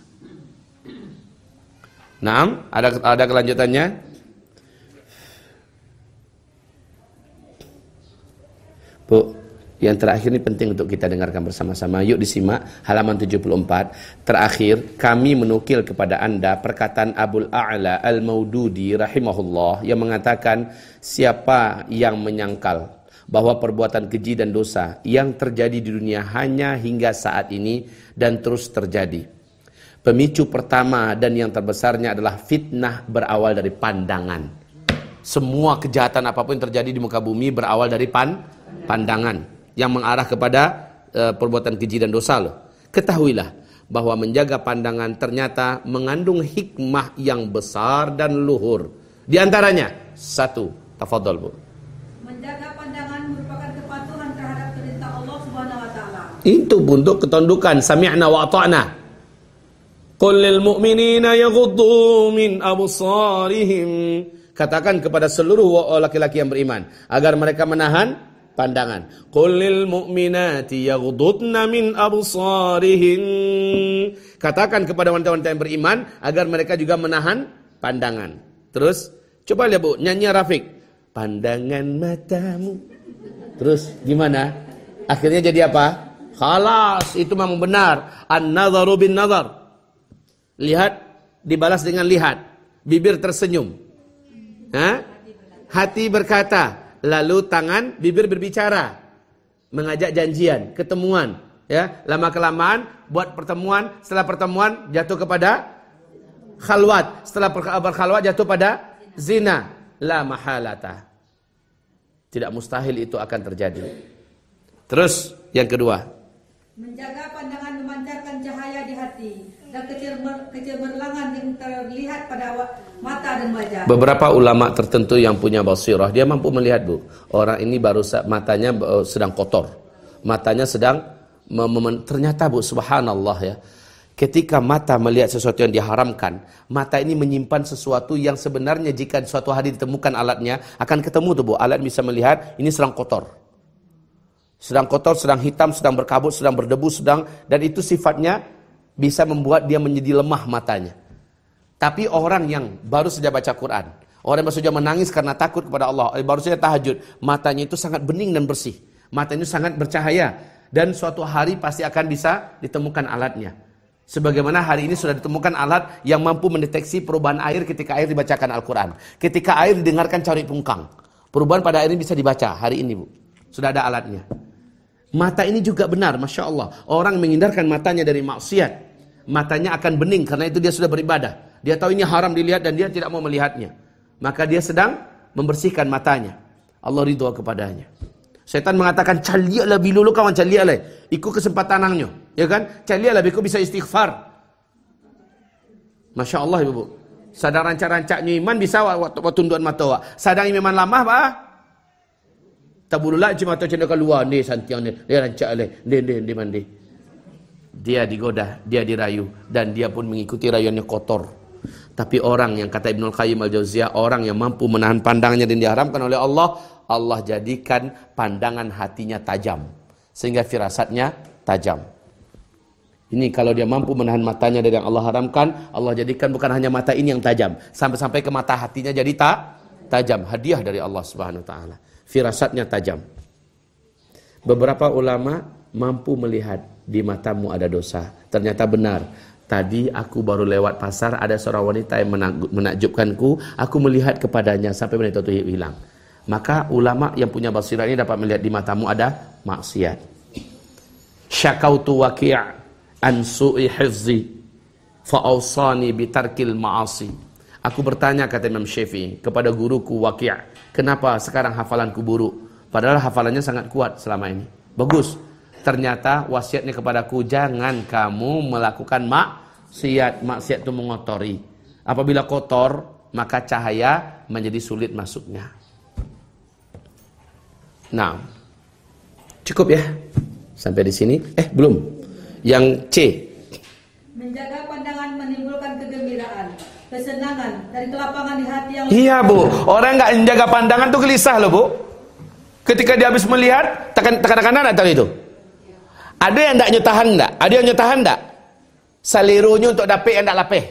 Nah, ada ada kelanjutannya? Bu, yang terakhir ini penting untuk kita dengarkan bersama-sama. Yuk disimak halaman 74. Terakhir, kami menukil kepada Anda perkataan Abul A'la Al-Maududi rahimahullah yang mengatakan siapa yang menyangkal bahwa perbuatan keji dan dosa yang terjadi di dunia hanya hingga saat ini dan terus terjadi. Pemicu pertama dan yang terbesarnya adalah fitnah berawal dari pandangan. Semua kejahatan apa pun yang terjadi di muka bumi berawal dari pan pandangan yang mengarah kepada uh, perbuatan keji dan dosa loh. Ketahuilah bahwa menjaga pandangan ternyata mengandung hikmah yang besar dan luhur Di antaranya satu, tafadhol Bu. Menjaga pandangan merupakan kepatuhan terhadap perintah Allah Subhanahu wa taala. Itu bentuk ketundukan sami'na wa ata'na. Qul lil mu'minina yaghuddu min absarihim. Katakan kepada seluruh laki-laki yang beriman agar mereka menahan pandangan. Qul lil mu'minati yaghuddna min absarihin. Katakan kepada wanita-wanita yang beriman agar mereka juga menahan pandangan. Terus coba lihat Bu, nyanyi Rafiq. Pandangan matamu. Terus gimana? Akhirnya jadi apa? Khalas, itu memang benar. An-nadharu bin nadhar. Lihat dibalas dengan lihat. Bibir tersenyum. Hah? Hati berkata, lalu tangan, bibir berbicara. Mengajak janjian, ketemuan, ya. Lama kelamaan buat pertemuan, setelah pertemuan jatuh kepada khalwat, setelah berkhalwat jatuh pada zina. La mahalata. Tidak mustahil itu akan terjadi. Terus yang kedua, Menjaga pandangan memancarkan cahaya di hati dan kecemer- kecemerlangan yang terlihat pada mata dan wajah. beberapa ulama tertentu yang punya basirah, dia mampu melihat bu, orang ini baru matanya eh, sedang kotor, matanya sedang ternyata bu, subhanallah ya, ketika mata melihat sesuatu yang diharamkan, mata ini menyimpan sesuatu yang sebenarnya jika suatu hari ditemukan alatnya akan ketemu tuh bu, alat bisa melihat ini sedang kotor, sedang kotor, sedang hitam, sedang berkabut, sedang berdebu, sedang dan itu sifatnya bisa membuat dia menjadi lemah matanya. Tapi orang yang baru saja baca Quran, orang yang baru saja menangis karena takut kepada Allah, eh, baru saja tahajud, matanya itu sangat bening dan bersih. Matanya sangat bercahaya dan suatu hari pasti akan bisa ditemukan alatnya. Sebagaimana hari ini sudah ditemukan alat yang mampu mendeteksi perubahan air ketika air dibacakan Al-Quran. Ketika air didengarkan cari pungkang. Perubahan pada air ini bisa dibaca hari ini Bu. Sudah ada alatnya. Mata ini juga benar, Masya Allah. Orang menghindarkan matanya dari maksiat. Matanya akan bening karena itu dia sudah beribadah. Dia tahu ini haram dilihat dan dia tidak mau melihatnya. Maka dia sedang membersihkan matanya. Allah ridho kepadanya. Setan mengatakan, calialah bilulu kawan, calialah. Ikut kesempatan nangnya. Ya kan? Calialah, biku bisa istighfar. Masya Allah ibu. Sadar rancak-rancaknya iman bisa waktu tunduan mata wak. Sadar iman lamah pak. Tak bululah cuma tu cenderung keluar ni santiang ni. Dia rancak le. Dia dia dia mandi. Dia digoda, dia dirayu dan dia pun mengikuti rayuannya kotor. Tapi orang yang kata Ibnul Qayyim Al-Jauziyah, orang yang mampu menahan pandangannya dan diharamkan oleh Allah, Allah jadikan pandangan hatinya tajam sehingga firasatnya tajam. Ini kalau dia mampu menahan matanya dari yang Allah haramkan, Allah jadikan bukan hanya mata ini yang tajam, sampai-sampai ke mata hatinya jadi tak tajam, hadiah dari Allah Subhanahu wa taala. Firasatnya tajam. Beberapa ulama mampu melihat di matamu ada dosa. Ternyata benar. Tadi aku baru lewat pasar ada seorang wanita yang menakjubkanku, aku melihat kepadanya sampai wanita itu hilang. Maka ulama yang punya basirah ini dapat melihat di matamu ada maksiat. Syakautu waqi' an su'i hifzi fa awsani bitarkil ma'asi. Aku bertanya kata Imam Syafi'i kepada guruku Waqi', kenapa sekarang hafalanku buruk? Padahal hafalannya sangat kuat selama ini. Bagus. Ternyata wasiatnya kepadaku jangan kamu melakukan maksiat. Maksiat itu mengotori. Apabila kotor, maka cahaya menjadi sulit masuknya. Nah, cukup ya. Sampai di sini. Eh, belum. Yang C. Menjaga pandangan menimbulkan kegembiraan, kesenangan dan kelapangan di hati yang Iya, Bu. Orang nggak menjaga pandangan tuh gelisah loh, Bu. Ketika dia habis melihat, tekan tekan kanan atau itu? Ada yang tidak nyetahan enggak? Ada yang nyetahan enggak? Salirunya untuk dapet yang tidak lapeh.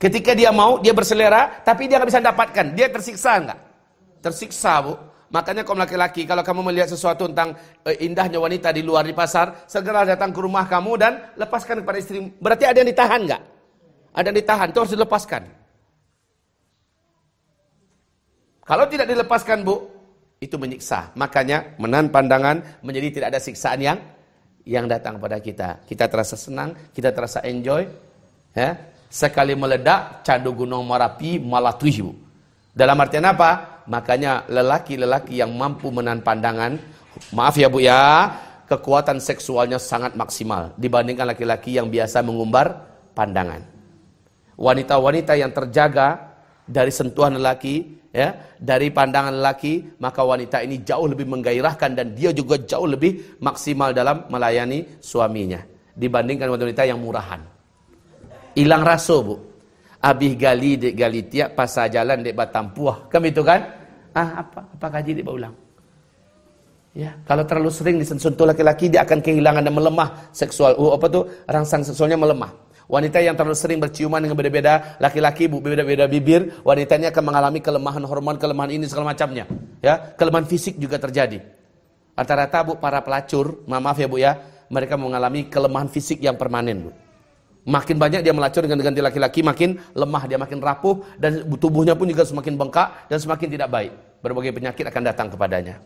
Ketika dia mau, dia berselera, tapi dia nggak bisa dapatkan. Dia tersiksa enggak? Tersiksa, Bu. Makanya kaum laki-laki, kalau kamu melihat sesuatu tentang eh, indahnya wanita di luar di pasar, segera datang ke rumah kamu dan lepaskan kepada istri. Berarti ada yang ditahan enggak? Ada yang ditahan, itu harus dilepaskan. Kalau tidak dilepaskan, Bu, itu menyiksa. Makanya menahan pandangan menjadi tidak ada siksaan yang yang datang pada kita. Kita terasa senang, kita terasa enjoy. Ya. Sekali meledak, candu gunung Merapi malah. Dalam artian apa? Makanya lelaki-lelaki yang mampu menahan pandangan, maaf ya Bu ya, kekuatan seksualnya sangat maksimal dibandingkan laki-laki yang biasa mengumbar pandangan. Wanita-wanita yang terjaga dari sentuhan lelaki, ya, dari pandangan lelaki, maka wanita ini jauh lebih menggairahkan dan dia juga jauh lebih maksimal dalam melayani suaminya dibandingkan wanita yang murahan. Hilang rasa, Bu. Abih gali dek gali tiap pasal jalan dek batampuah. Kan itu kan? Ah, apa? Apa kaji dek ulang? Ya, kalau terlalu sering disentuh laki-laki dia akan kehilangan dan melemah seksual. Oh, apa tuh? Rangsang seksualnya melemah. Wanita yang terlalu sering berciuman dengan berbeda-beda laki-laki, berbeda-beda bibir, wanita ini akan mengalami kelemahan hormon, kelemahan ini segala macamnya. Ya, kelemahan fisik juga terjadi. Rata-rata Bu para pelacur, maaf ya Bu ya, mereka mengalami kelemahan fisik yang permanen Bu. Makin banyak dia melacur dengan ganti laki-laki, makin lemah, dia makin rapuh dan tubuhnya pun juga semakin bengkak dan semakin tidak baik. Berbagai penyakit akan datang kepadanya.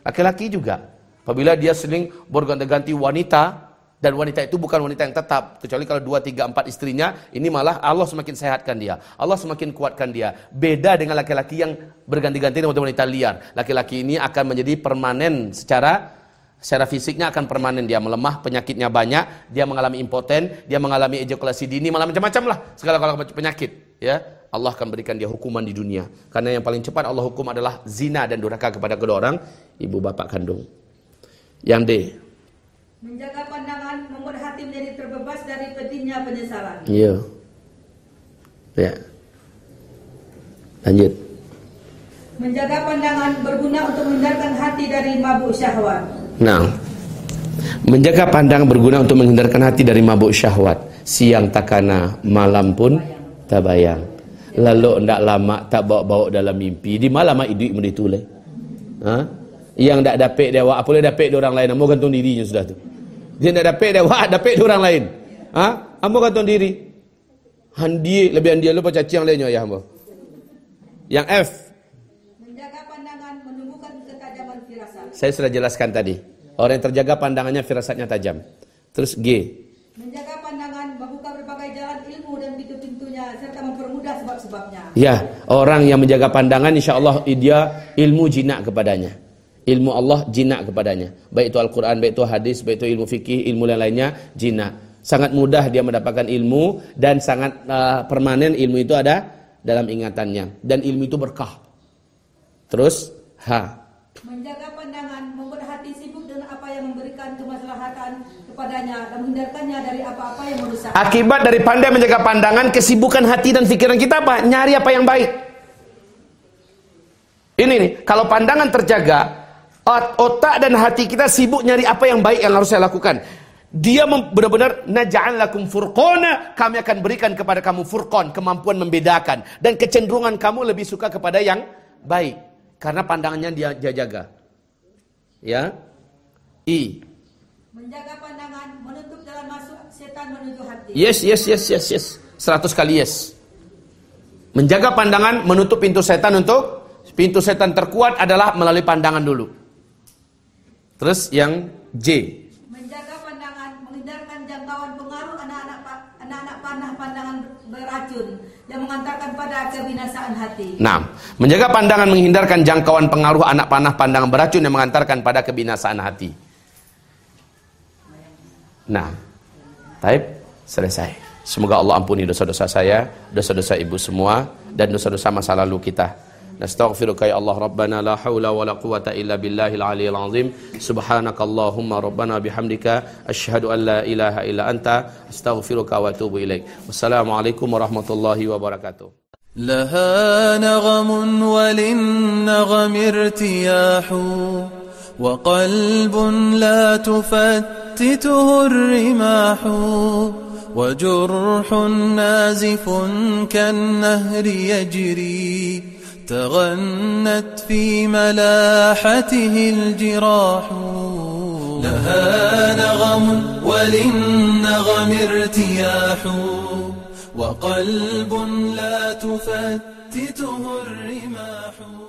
Laki-laki juga, apabila dia sering berganti-ganti wanita, dan wanita itu bukan wanita yang tetap. Kecuali kalau dua, tiga, empat istrinya, ini malah Allah semakin sehatkan dia. Allah semakin kuatkan dia. Beda dengan laki-laki yang berganti-ganti dengan wanita liar. Laki-laki ini akan menjadi permanen secara secara fisiknya akan permanen. Dia melemah, penyakitnya banyak, dia mengalami impoten, dia mengalami ejakulasi dini, malah macam-macam lah. Segala kalau penyakit. Ya, Allah akan berikan dia hukuman di dunia. Karena yang paling cepat Allah hukum adalah zina dan durhaka kepada kedua orang ibu bapak kandung. Yang D. Menjaga pandangan membuat hati menjadi terbebas dari pedihnya penyesalan. Iya. Ya. Lanjut. Menjaga pandangan berguna untuk menghindarkan hati dari mabuk syahwat. Nah. Menjaga pandangan berguna untuk menghindarkan hati dari mabuk syahwat. Siang takana, malam pun tak bayang. Lalu ndak lama tak bawa-bawa dalam mimpi. Di malam itu menditulah. Ha? Yang tak dapat dia apa boleh dapat dia orang lain. Mau gantung dirinya sudah tu. Dia nak dapat dia wah dapat dia orang lain. Ha? Hamba gantung diri. Handi lebih handi lupa caci yang lainnya ya hamba. Yang F. Menjaga pandangan menumbuhkan ketajaman firasat. Saya sudah jelaskan tadi. Orang yang terjaga pandangannya firasatnya tajam. Terus G. Menjaga pandangan membuka berbagai jalan ilmu dan pintu-pintunya serta mempermudah sebab-sebabnya. Ya, orang yang menjaga pandangan insya Allah dia ilmu jinak kepadanya. Ilmu Allah jinak kepadanya. Baik itu Al-Quran, baik itu hadis, baik itu ilmu fikih, ilmu yang lainnya jinak. Sangat mudah dia mendapatkan ilmu dan sangat uh, permanen ilmu itu ada dalam ingatannya. Dan ilmu itu berkah. Terus H. Menjaga pandangan membuat hati sibuk dengan apa yang memberikan kemaslahatan kepadanya dan menghindarkannya dari apa-apa yang merusak. Akibat dari pandai menjaga pandangan, kesibukan hati dan pikiran kita apa? Nyari apa yang baik. Ini nih, kalau pandangan terjaga, otak dan hati kita sibuk nyari apa yang baik yang harus saya lakukan. Dia benar-benar naj'al lakum furqana, kami akan berikan kepada kamu furqan, kemampuan membedakan dan kecenderungan kamu lebih suka kepada yang baik karena pandangannya dia, dia jaga. Ya. I. Menjaga pandangan menutup jalan masuk setan menuju hati. Yes, yes, yes, yes, yes. Seratus kali yes. Menjaga pandangan menutup pintu setan untuk pintu setan terkuat adalah melalui pandangan dulu. Terus yang J. Menjaga pandangan, menghindarkan jangkauan pengaruh anak-anak anak-anak panah pandangan beracun yang mengantarkan pada kebinasaan hati. Nah, menjaga pandangan menghindarkan jangkauan pengaruh anak panah pandangan beracun yang mengantarkan pada kebinasaan hati. Nah, taib selesai. Semoga Allah ampuni dosa-dosa saya, dosa-dosa ibu semua, dan dosa-dosa masa lalu kita. نستغفرك يا الله ربنا لا حول ولا قوة إلا بالله العلي العظيم. سبحانك اللهم ربنا بحمدك أشهد أن لا إله إلا أنت أستغفرك وأتوب إليك. والسلام عليكم ورحمة الله وبركاته. لها نغم وللنغم ارتياح وقلب لا تفتته الرماح وجرح نازف كالنهر يجري. تغنت في ملاحته الجراح. لها نغم وللنغم ارتياح. وقلب لا تفتته الرماح.